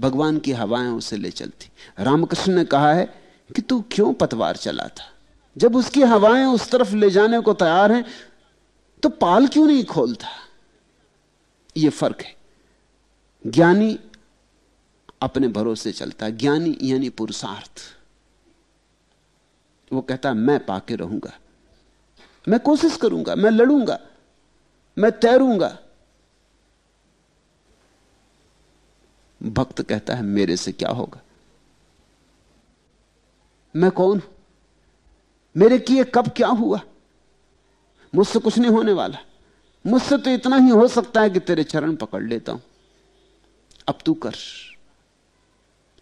भगवान की हवाएँ उसे ले चलती। रामकृष्ण ने कहा है कि तू क्यों पतवार चलाता? जब उसकी हवाएँ उस तरफ़ ले जाने को तैयार हैं तो पाल क्यों नहीं खोलता? यह फ़र्क है। ज्ञानी अपने भरोसे चलता है। ज्ञानी यानी पुरुषार्थ। वो कहता, मैं पाके रहूँगा। मैं कोशिश करूँगा, मैं लड़ूँगा, मैं तैरूँगा। भक्त कहता है, मेरे से क्या होगा? मैं कौन? हूँ मेरे किए कब क्या हुआ? मुझसे कुछ नहीं होने वाला। मुझसे तो इतना ही हो सकता है कि तेरे चरण पकड़ लेता हूँ। अब तू कर।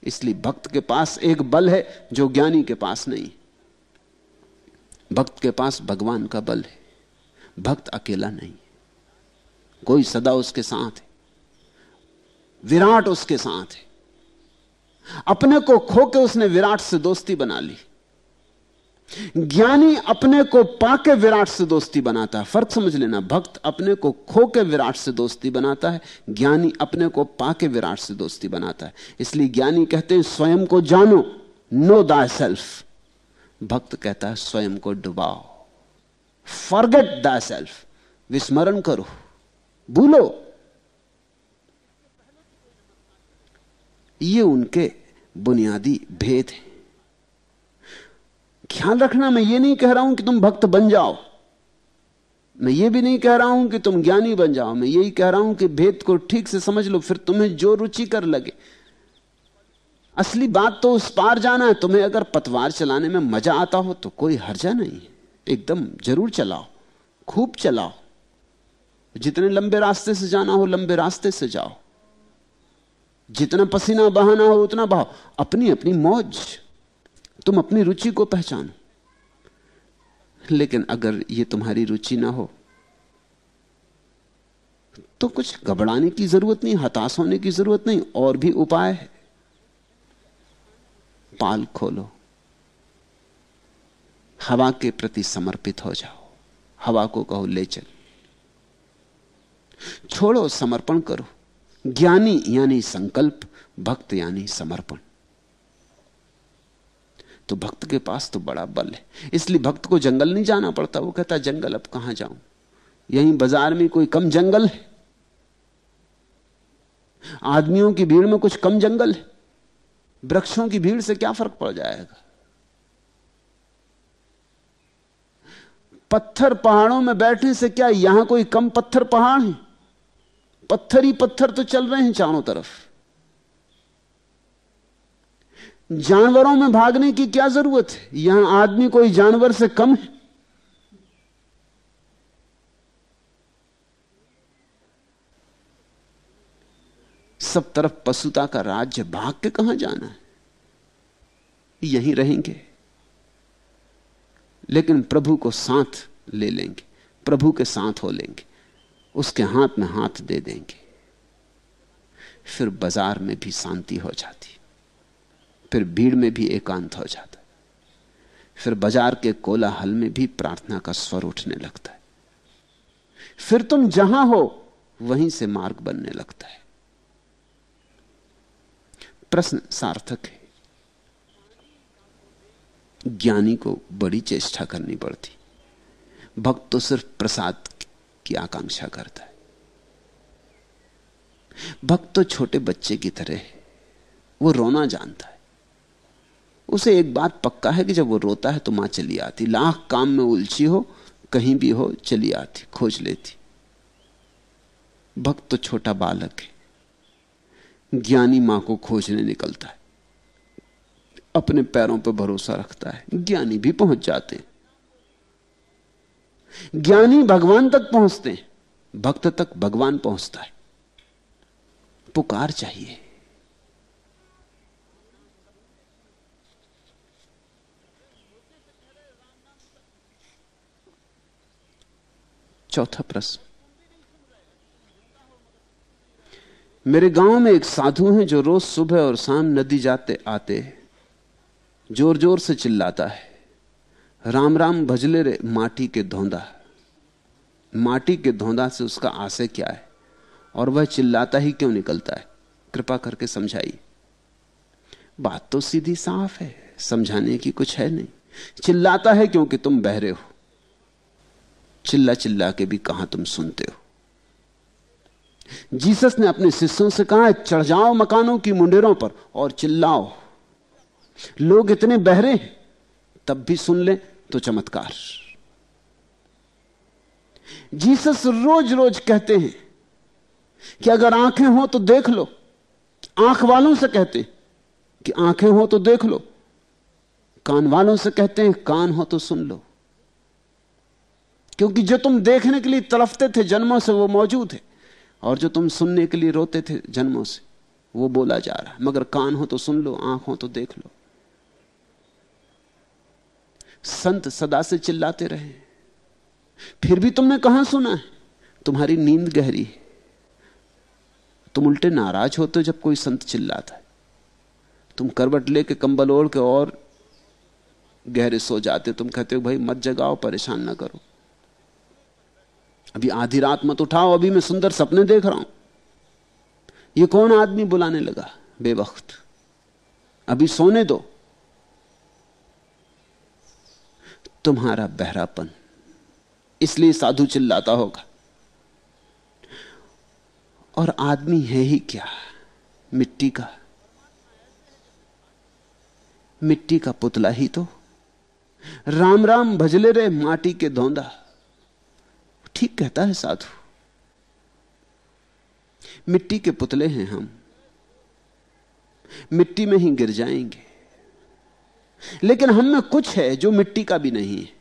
इसलिए भक्त के पास एक बल है जो ज्ञानी के पास नहीं। भक्त के पास भगवान का बल है। भक्त अकेला नहीं। कोई सदा उसके साथ है। विराट उसके साथ है। अपने को खो के उसने विराट से दोस्ती बना ली। ज्ञानी अपने को पाके विराट से दोस्ती बनाता है। फ़र्क समझ लेना, भक्त अपने को खो के विराट से दोस्ती बनाता है, ज्ञानी अपने को पाके विराट से दोस्ती बनाता है। इसलिए ज्ञानी कहते हैं, स्वयं को जानो नो दाय सेल्फ भक्त कहता है, स्वयं को डुबाओ। फॉरगेट दाय सेल्फ विस्मरण करो। भूलो। ये उनके बुनियादी भेद हैं। ख्याल रखना, मैं ये नहीं कह रहा हूँ कि तुम भक्त बन जाओ। मैं ये भी नहीं कह रहा हूँ कि तुम ज्ञानी बन जाओ। मैं यही कह रहा हूँ कि भेद को ठीक से समझ लो, फिर तुम्हें जो रुचि कर लगे। असली बात तो उस पार जाना है। तुम्हें अगर पतवार चलाने में मज़ा आता हो तो कोई हर्जा नहीं एकदम ज़रूर चलाओ, खूब चलाओ। जितने लंबे रास्ते से जाना हो, लंबे रास्ते से जाओ। जितना पसीना बहाना हो, उतना बहाओ। अपनी अपनी मौज। तुम अपनी रुचि को पहचानो। लेकिन अगर ये तुम्हारी रुचि ना हो तो कुछ घबराने की ज़रूरत नहीं, हताश होने की ज़रूरत नहीं, और भी उपाय है। पाल खोलो। हवा के प्रति समर्पित हो जाओ। हवा को कहो, ले चल। छोड़ो, समर्पण करो। ज्ञानी यानी संकल्प, भक्त यानी समर्पण। तो भक्त के पास तो बड़ा बल है। इसलिए भक्त को जंगल नहीं जाना पड़ता। वो कहता, जंगल, अब कहाँ जाऊँ? यहीं बाज़ार में कोई कम जंगल है? आदमियों की भीड़ में कुछ कम जंगल है? वृक्षों की भीड़ से क्या फ़र्क पड़ जाएगा? पत्थर पहाड़ों में बैठने से क्या यहाँ कोई कम पत्थर पहाड़ है? पत्थर ही पत्थर तो चल रहे हैं चारों तरफ़। जानवरों में भागने की क्या ज़रूरत है? यहाँ आदमी कोई जानवर से कम है। सब तरफ़ पशुता का राज्य भाग के कहाँ जाना है? यहीं रहेंगे। लेकिन प्रभु को साथ ले लेंगे। प्रभु के साथ हो लेंगे। उसके हाथ में हाथ दे देंगे। फिर बाज़ार में भी शांति हो जाती। फिर भीड़ में भी एकांत हो जाता है। फिर बाज़ार के कोलाहल में भी प्रार्थना का स्वर उठने लगता है। फिर तुम जहाँ हो, वहीं से मार्ग बनने लगता है। प्रश्न सार्थक है। ज्ञानी को बड़ी चेष्टा करनी पड़ती। भक्त तो सिर्फ़ प्रसाद की आकांक्षा करता है। भक्त तो छोटे बच्चे की तरह है। वो रोना जानता है। उसे एक बात पक्का है कि जब वो रोता है तो माँ चली आती। लाख काम में उलझी हो, कहीं भी हो, चली आती, खोज लेती। भक्त तो छोटा बालक है। ज्ञानी माँ को खोजने निकलता है। अपने पैरों पर भरोसा रखता है। ज्ञानी भी पहुँच जाते हैं। ज्ञानी भगवान तक पहुँचते हैं। भक्त तक भगवान पहुँचता है। पुकार चाहिए। चौथा प्रश्न। मेरे गाँव में एक साधु हैं जो रोज सुबह और शाम नदी जाते, आते ज़ोर ज़ोर से चिल्लाता है। राम राम भजले रे, माटी के धोंदा माटी के धोंदा से उसका आशय क्या है? और वह चिल्लाता ही क्यों निकलता है? कृपा करके समझाइए। बात तो सीधी साफ़ है, समझाने की कुछ है नहीं। चिल्लाता है क्योंकि तुम बहरे हो। चिल्ला चिल्ला के भी कहाँ तुम सुनते हो। जीसस ने अपने शिष्यों से कहा, चढ़ जाओ मकानों की मुंडेरों पर और चिल्लाओ। लोग इतने बहरे हैं, तब भी सुन ले तो चमत्कार। जीसस रोज रोज कहते हैं कि अगर आँखें हो तो देख लो, आँख वालों से कहते कि आँखें हो तो देख लो, कान वालों से कहते हैं, कान हो तो सुन लो। क्योंकि जो तुम देखने के लिए तड़फते थे जन्मों से, वो मौजूद है। और जो तुम सुनने के लिए रोते थे जन्मों से, वो बोला जा रहा है। मगर कान हो तो सुन लो, आँख हो तो देख लो। संत सदा से चिल्लाते रहे। फिर भी तुमने कहाँ सुना है? तुम्हारी नींद गहरी है। तुम उल्टे नाराज़ होते हो जब कोई संत चिल्लाता है। तुम करवट लेके कंबल ओढ़ के और गहरे सो जाते तुम कहते हो, भाई मत जगाओ, परेशान ना करो। अभी आधी रात मत उठाओ, अभी मैं सुंदर सपने देख रहा हूँ। ये कौन आदमी बुलाने लगा? बेवक्त। अभी सोने दो। तुम्हारा बहरापन इसलिए साधु चिल्लाता होगा। और आदमी है ही क्या? मिट्टी का। मिट्टी का पुतला ही तो। राम राम भजले रे माटी के धोंदा। ठीक कहता है साधु। मिट्टी के पुतले हैं हम। मिट्टी में ही गिर जाएँगे। लेकिन हम में कुछ है जो मिट्टी का भी नहीं है।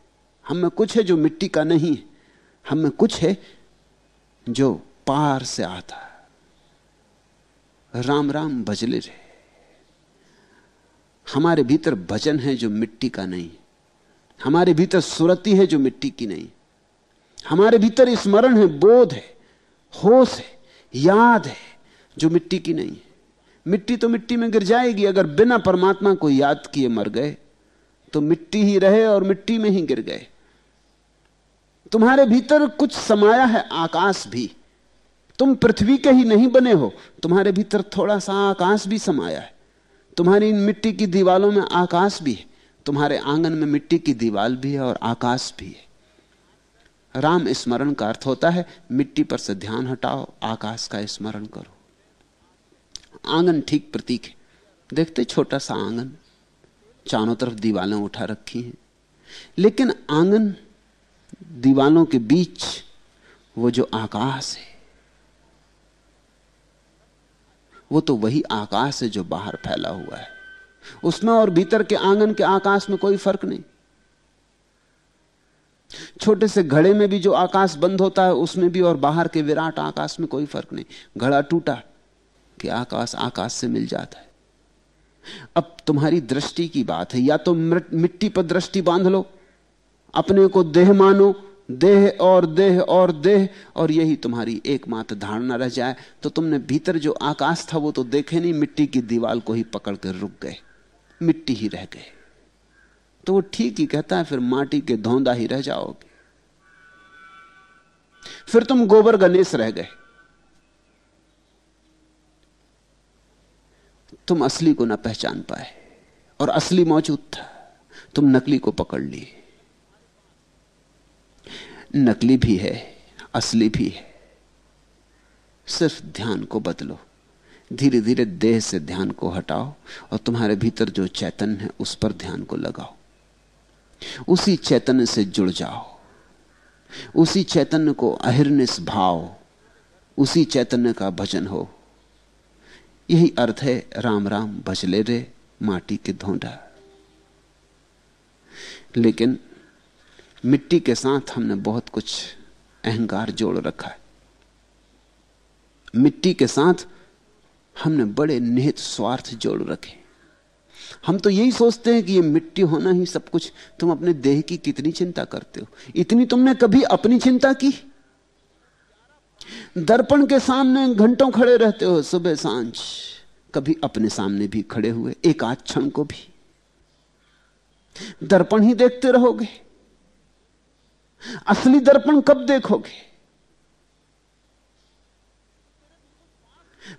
हम में कुछ है जो मिट्टी का नहीं है। हम में कुछ है जो पार से आता राम राम भजले रहे। हमारे भीतर भजन है जो मिट्टी का नहीं। हमारे भीतर सुरति है जो मिट्टी की नहीं। हमारे भीतर स्मरण है, बोध है, होश है, याद है, जो मिट्टी की नहीं है। मिट्टी तो मिट्टी में गिर जाएगी, अगर बिना परमात्मा को याद किए मर गए तो मिट्टी ही रहे और मिट्टी में ही गिर गए। तुम्हारे भीतर कुछ समाया है, आकाश भी। तुम पृथ्वी के ही नहीं बने हो, तुम्हारे भीतर थोड़ा सा आकाश भी समाया है। तुम्हारी इन मिट्टी की दीवालों में आकाश भी है, तुम्हारे आँगन में मिट्टी की दीवाल भी है और आकाश भी है। राम स्मरण का अर्थ होता है, मिट्टी पर से ध्यान हटाओ, आकाश का स्मरण करो। आँगन ठीक प्रतीक है। देखते छोटा सा आँगन। चारों तरफ़ दीवालें उठा रखी हैं। लेकिन आँगन दीवालों के बीच वो जो आकाश है, वो तो वही आकाश है जो बाहर फैला हुआ है। उसमें और भीतर के आँगन के आकाश में कोई फ़र्क नहीं। छोटे से घड़े में भी जो आकाश बंद होता है, उसमें भी और बाहर के विराट आकाश में कोई फ़र्क नहीं। घड़ा टूटा कि आकाश आकाश से मिल जाता है। अब तुम्हारी दृष्टि की बात है, या तो मिट्टी पर दृष्टि बाँध लो, अपने को देह मानो, देह और देह और देह, और यही तुम्हारी एकमात्र धारणा रह जाए। तो तुमने भीतर जो आकाश था, वो तो देखे नहीं, मिट्टी की दीवार को ही पकड़ कर रुक गए। मिट्टी ही रह गए। तो वो ठीक ही कहता है, फिर माटी के धोंदा ही रह जाओगे। फिर तुम गोबर गणेश रह गए। तुम असली को ना पहचान पाए, और असली मौजूद था। तुम नकली को पकड़ लिए। नकली भी है, असली भी है। सिर्फ़ ध्यान को बदलो धीरे धीरे देह से ध्यान को हटाओ, और तुम्हारे भीतर जो चैतन्य है, उस पर ध्यान को लगाओ। उसी चैतन्य से जुड़ जाओ। उसी चैतन्य को अहिर्निस भाव उसी चैतन्य का भजन हो। यही अर्थ है राम राम भजले रे माटी के धोंडा। लेकिन मिट्टी के साथ हमने बहुत कुछ अहंकार जोड़ रखा है। मिट्टी के साथ हमने बड़े निहित स्वार्थ जोड़ रखे। हम तो यही सोचते हैं कि ये मिट्टी होना ही सब कुछ। तुम अपने देह की कितनी चिंता करते हो? इतनी तुमने कभी अपनी चिंता की? दर्पण के सामने घंटों खड़े रहते हो, सुबह साँझ। कभी अपने सामने भी खड़े हुए, एक आध क्षण को भी। दर्पण ही देखते रहोगे। असली दर्पण कब देखोगे?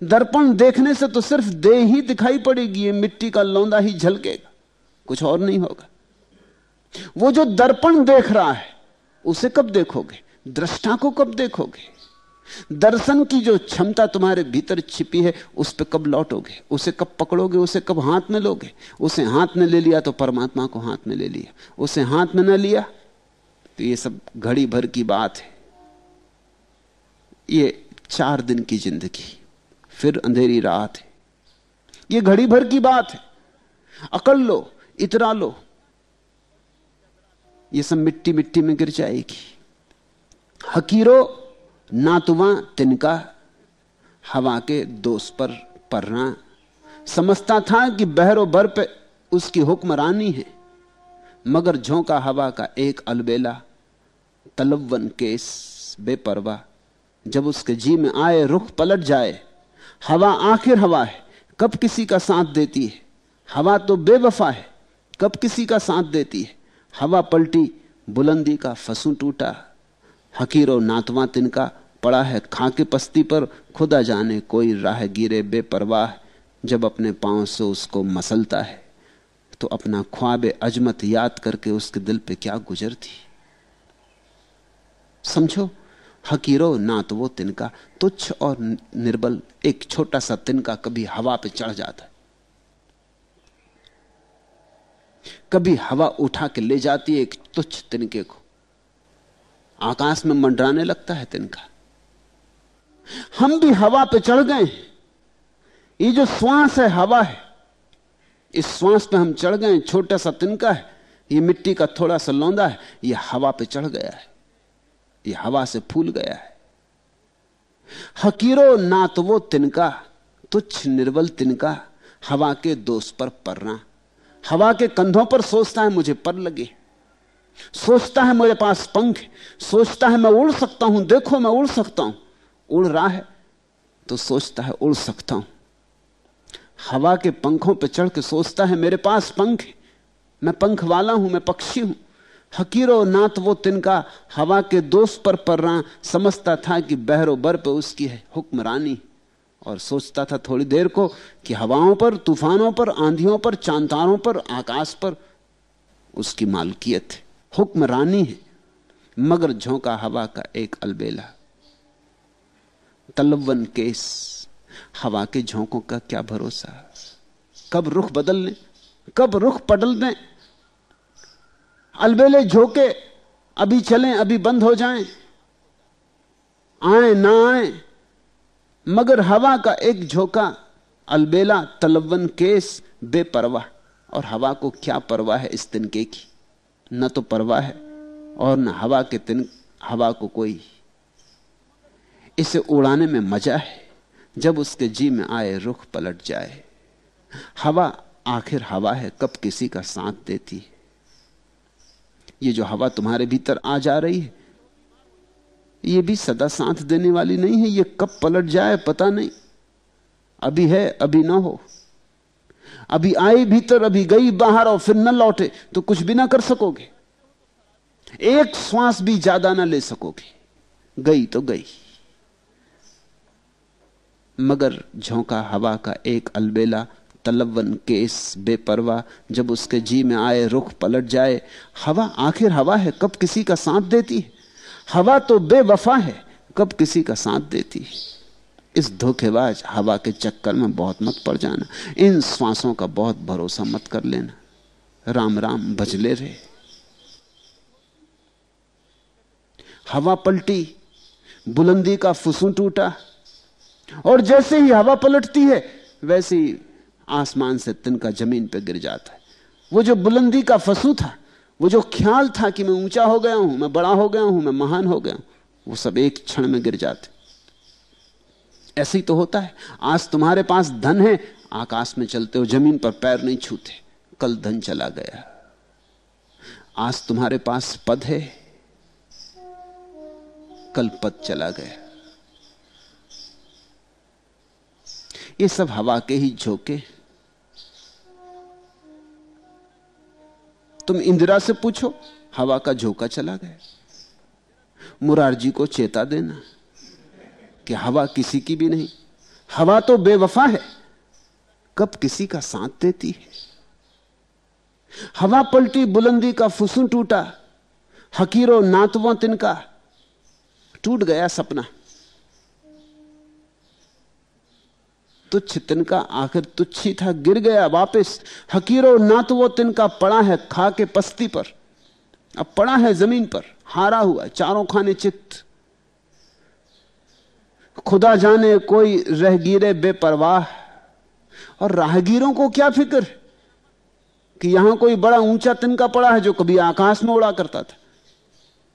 दर्पण देखने से तो सिर्फ़ देह ही दिखाई पड़ेगी, ये मिट्टी का लौंदा ही झलकेगा। कुछ और नहीं होगा। वो जो दर्पण देख रहा है, उसे कब देखोगे? दृष्टा को कब देखोगे? दर्शन की जो क्षमता तुम्हारे भीतर छिपी है, उस पर कब लौटोगे? उसे कब पकड़ोगे? उसे कब हाथ में लोगे? उसे हाथ में ले लिया तो परमात्मा को हाथ में ले लिया। उसे हाथ में न लिया तो ये सब घड़ी भर की बात है। ये चार दिन की ज़िंदगी। फिर अंधेरी रात है। ये घड़ी भर की बात है। अकल लो, इतरा लो। ये सब मिट्टी मिट्टी में गिर जाएगी। हकीरो नातुआ तिनका हवा के दोष पर पढ़ना समझता था कि बहरो बर पे उसकी हुक्मरानी है। मगर झोंका हवा का एक अलबेला तलवन केस बेपरवा, जब उसके जी में आए, रुख पलट जाए। हवा आखिर हवा है, कब किसी का साथ देती है? हवा तो बेवफा है, कब किसी का साथ देती है? हवा पलटी, बुलंदी का फसू टूटा। हकीरो नातवा तिनका पड़ा है खाके पस्ती पर, खुदा जाने कोई राह गिरे बेपरवाह, जब अपने पाँव से उसको मसलता है। तो अपना ख्वाब अजमत याद करके उसके दिल पे क्या गुजरती समझो हकीरो ना तो वो तिनका तुच्छ और निर्बल, एक छोटा सा तिनका कभी हवा पे चढ़ जाता है। कभी हवा उठा के ले जाती है एक तुच्छ तिनके को। आकाश में मंडराने लगता है तिनका। हम भी हवा पे चढ़ गए ये जो श्वास है, हवा है, इस श्वास पे हम चढ़ गए छोटा सा तिनका है, ये मिट्टी का थोड़ा सा लौंदा है, ये हवा पे चढ़ गया है। ये हवा से फूल गया है। हकीरो ना तो वो तिनका, तुच्छ निर्बल तिनका, हवा के दोष पर परना। हवा के कंधों पर सोचता है मुझे पर लगे। सोचता है मेरे पास पंख, सोचता है मैं उड़ सकता हूँ, देखो मैं उड़ सकता हूँ। उड़ रहा है तो सोचता है उड़ सकता हूँ। हवा के पंखों पर चढ़ के सोचता है मेरे पास पंख, मैं पंख वाला हूँ, मैं पक्षी हूँ। हकीरो नाथ वो तिनका हवा के दोस्त पर पर रहा समझता था कि बहरो बर पे उसकी है हुक्मरानी। और सोचता था थोड़ी देर को कि हवाओं पर, तूफानों पर, आंधियों पर, चांतारों पर, आकाश पर उसकी मालकियत है। हुक्मरानी है, मगर झोंका हवा का एक अलबेला। तलवन केस, हवा के झोंकों का क्या भरोसा? कब रुख बदल लें कब रुख पटल दें अलबेले झोंके, अभी चलें, अभी बंद हो जाएँ। आए, ना आए, मगर हवा का एक झोंका, अलबेला तलवन केस बेपरवाह। और हवा को क्या परवाह है इस तिनके की? न तो परवाह है, और न हवा के तिन, हवा को कोई। इसे उड़ाने में मज़ा है, जब उसके जी में आए रुख पलट जाए। हवा, आखिर हवा है, कब किसी का साथ देती है? ये जो हवा तुम्हारे भीतर आ जा रही है, ये भी सदा साथ देने वाली नहीं है, ये कब पलट जाए पता नहीं। अभी है, अभी ना हो। अभी आई भीतर, अभी गई बाहर और फिर न लौटे तो कुछ भी ना कर सकोगे। एक श्वास भी ज़्यादा ना ले सकोगे। गई तो गई। मगर झोंका हवा का एक अलबेला तलवन केस, बेपरवा, जब उसके जी में आए, रुख पलट जाए, हवा, आखिर हवा है, कब किसी का साथ देती है? हवा तो बेवफा है, कब किसी का साथ देती है? इस धोखेबाज हवा के चक्कर में बहुत मत पड़ जाना, इन श्वासों का बहुत भरोसा मत कर लेना। राम राम, भजले रहे। हवा पलटी, बुलंदी का फुसू टूटा, और जैसे ही हवा पलटती है, वैसे आसमान से तिनका ज़मीन पर गिर जाता है। वो जो बुलंदी का फसू था, वो जो ख्याल था कि मैं ऊँचा हो गया हूँ, मैं बड़ा हो गया हूँ, मैं महान हो गया हूँ, वो सब एक क्षण में गिर जाते। ऐसे ही तो होता है। आज तुम्हारे पास धन है, आकाश में चलते हो, ज़मीन पर पैर नहीं छूते। कल धन चला गया। आज तुम्हारे पास पद है, कल पद चला गया। ये सब हवा के ही झोंके। तुम इंदिरा से पूछो, हवा का झोंका चला गया। मुरारजी को चेता देना कि हवा किसी की भी नहीं। हवा तो बेवफा है, कब किसी का साथ देती है? हवा पलटी, बुलंदी का फुसू टूटा, हकीरों, नातवों, तिनका, टूट गया सपना। तुच्छ तिनका आखिर तुच्छी था, गिर गया वापस। हकीरो, ना तो वो तिनका पड़ा है खा के पस्ती पर, अब पड़ा है ज़मीन पर, हारा हुआ चारों खाने चित्त। खुदा जाने कोई रहगीरे बेपरवाह। और राहगीरों को क्या फ़िक्र कि यहाँ कोई बड़ा ऊँचा तिनका पड़ा है जो कभी आकाश में उड़ा करता था?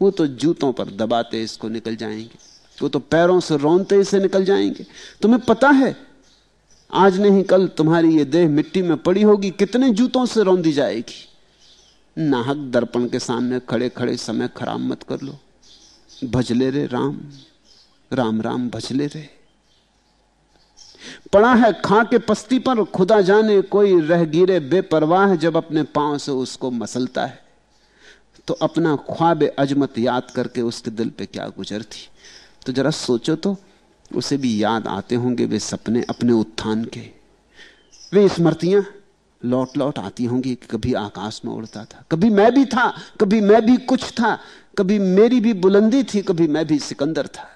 वो तो जूतों पर दबाते इसको निकल जाएँगे। वो तो पैरों से रोनते इसे निकल जाएँगे। तुम्हें पता है आज नहीं, कल तुम्हारी ये देह मिट्टी में पड़ी होगी, कितने जूतों से रौंदी जाएगी। नाहक दर्पण के सामने खड़े खड़े समय खराब मत कर लो। भजले रे राम राम राम भजले रे। पड़ा है खा के पस्ती पर, खुदा जाने कोई रह गिरे बेपरवाह जब अपने पाँव से उसको मसलता है। तो अपना ख्वाब अजमत याद करके उसके दिल पे क्या गुजर थी। तो जरा सोचो तो उसे भी याद आते होंगे वे सपने अपने उत्थान के। वे स्मृतियाँ लौट लौट आती होंगी कि कभी आकाश में उड़ता था, कभी मैं भी था, कभी मैं भी कुछ था, कभी मेरी भी बुलंदी थी, कभी मैं भी सिकंदर था।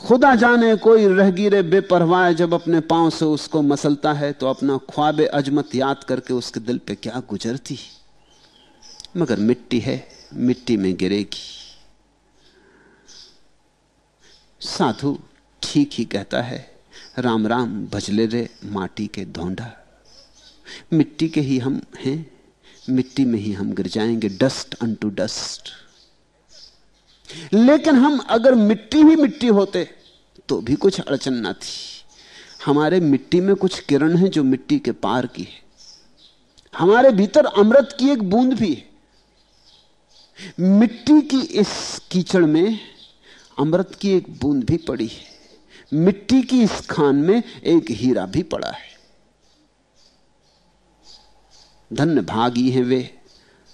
खुदा जाने कोई रहगीरे बेपरवाह जब अपने पाँव से उसको मसलता है तो अपना ख्वाब अजमत याद करके उसके दिल पे क्या गुजरती? मगर मिट्टी है, मिट्टी में गिरेगी। साधु ठीक ही कहता है, राम राम भजले रे माटी के धोंडा। मिट्टी के ही हम हैं, मिट्टी में ही हम गिर जाएँगे डस्ट अन टू डस्ट लेकिन हम अगर मिट्टी ही मिट्टी होते तो भी कुछ अड़चन ना थी। हमारे मिट्टी में कुछ किरण है जो मिट्टी के पार की है। हमारे भीतर अमृत की एक बूंद भी है। मिट्टी की इस कीचड़ में अमृत की एक बूंद भी पड़ी है। मिट्टी की इस खान में एक हीरा भी पड़ा है। धन्य भागी हैं वे,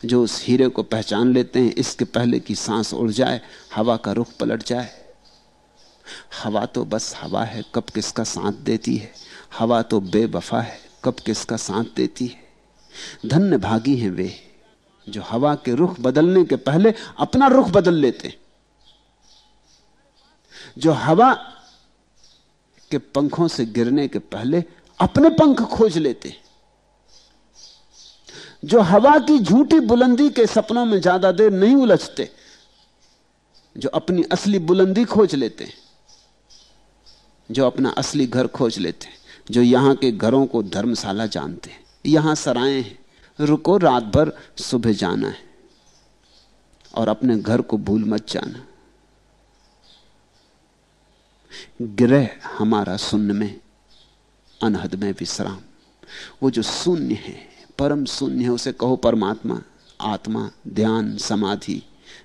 जो उस हीरे को पहचान लेते हैं। इसके पहले की सांस उड़ जाए, हवा का रुख पलट जाए। हवा तो बस हवा है, कब किसका साथ देती है? हवा तो बेवफा है, कब किसका साथ देती है? धन्य भागी हैं वे, जो हवा के रुख बदलने के पहले अपना रुख बदल लेते जो हवा के पंखों से गिरने के पहले अपने पंख खोज लेते। जो हवा की झूठी बुलंदी के सपनों में ज़्यादा देर नहीं उलझते, जो अपनी असली बुलंदी खोज लेते, जो अपना असली घर खोज लेते, जो यहाँ के घरों को धर्मशाला जानते, यहाँ सराए हैं, रुको रात भर सुबह जाना है, और अपने घर को भूल मत जाना। ग्रह हमारा शून्य में, अनहद में विश्राम। वो जो शून्य है, परम शून्य है, उसे कहो परमात्मा, आत्मा, ध्यान, समाधि,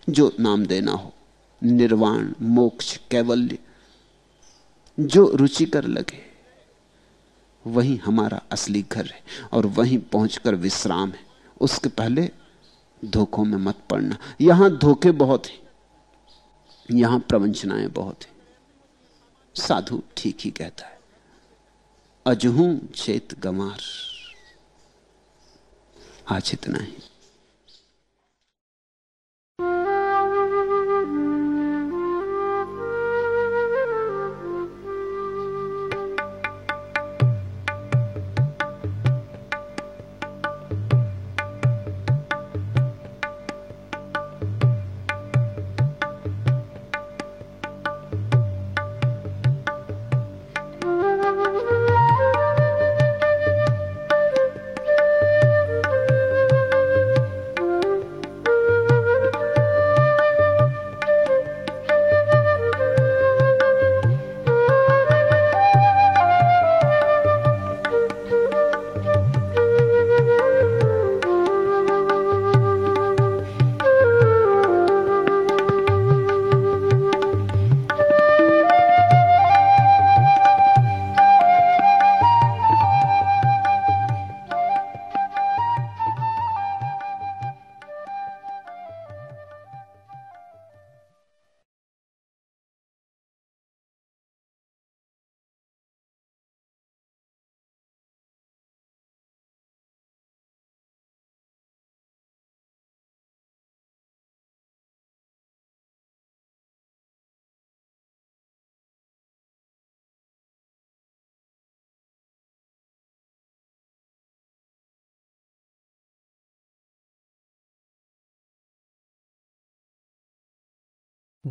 जो नाम देना हो, निर्वाण, मोक्ष, कैवल्य, जो रुचिकर लगे, वही हमारा असली घर है, और वहीं पहुंचकर विश्राम है। उसके पहले धोखों में मत पड़ना। यहाँ धोखे बहुत हैं, यहाँ प्रवंचनाएँ बहुत हैं। साधु ठीक ही कहता है। अजहू चेत गमार आज इतना ही।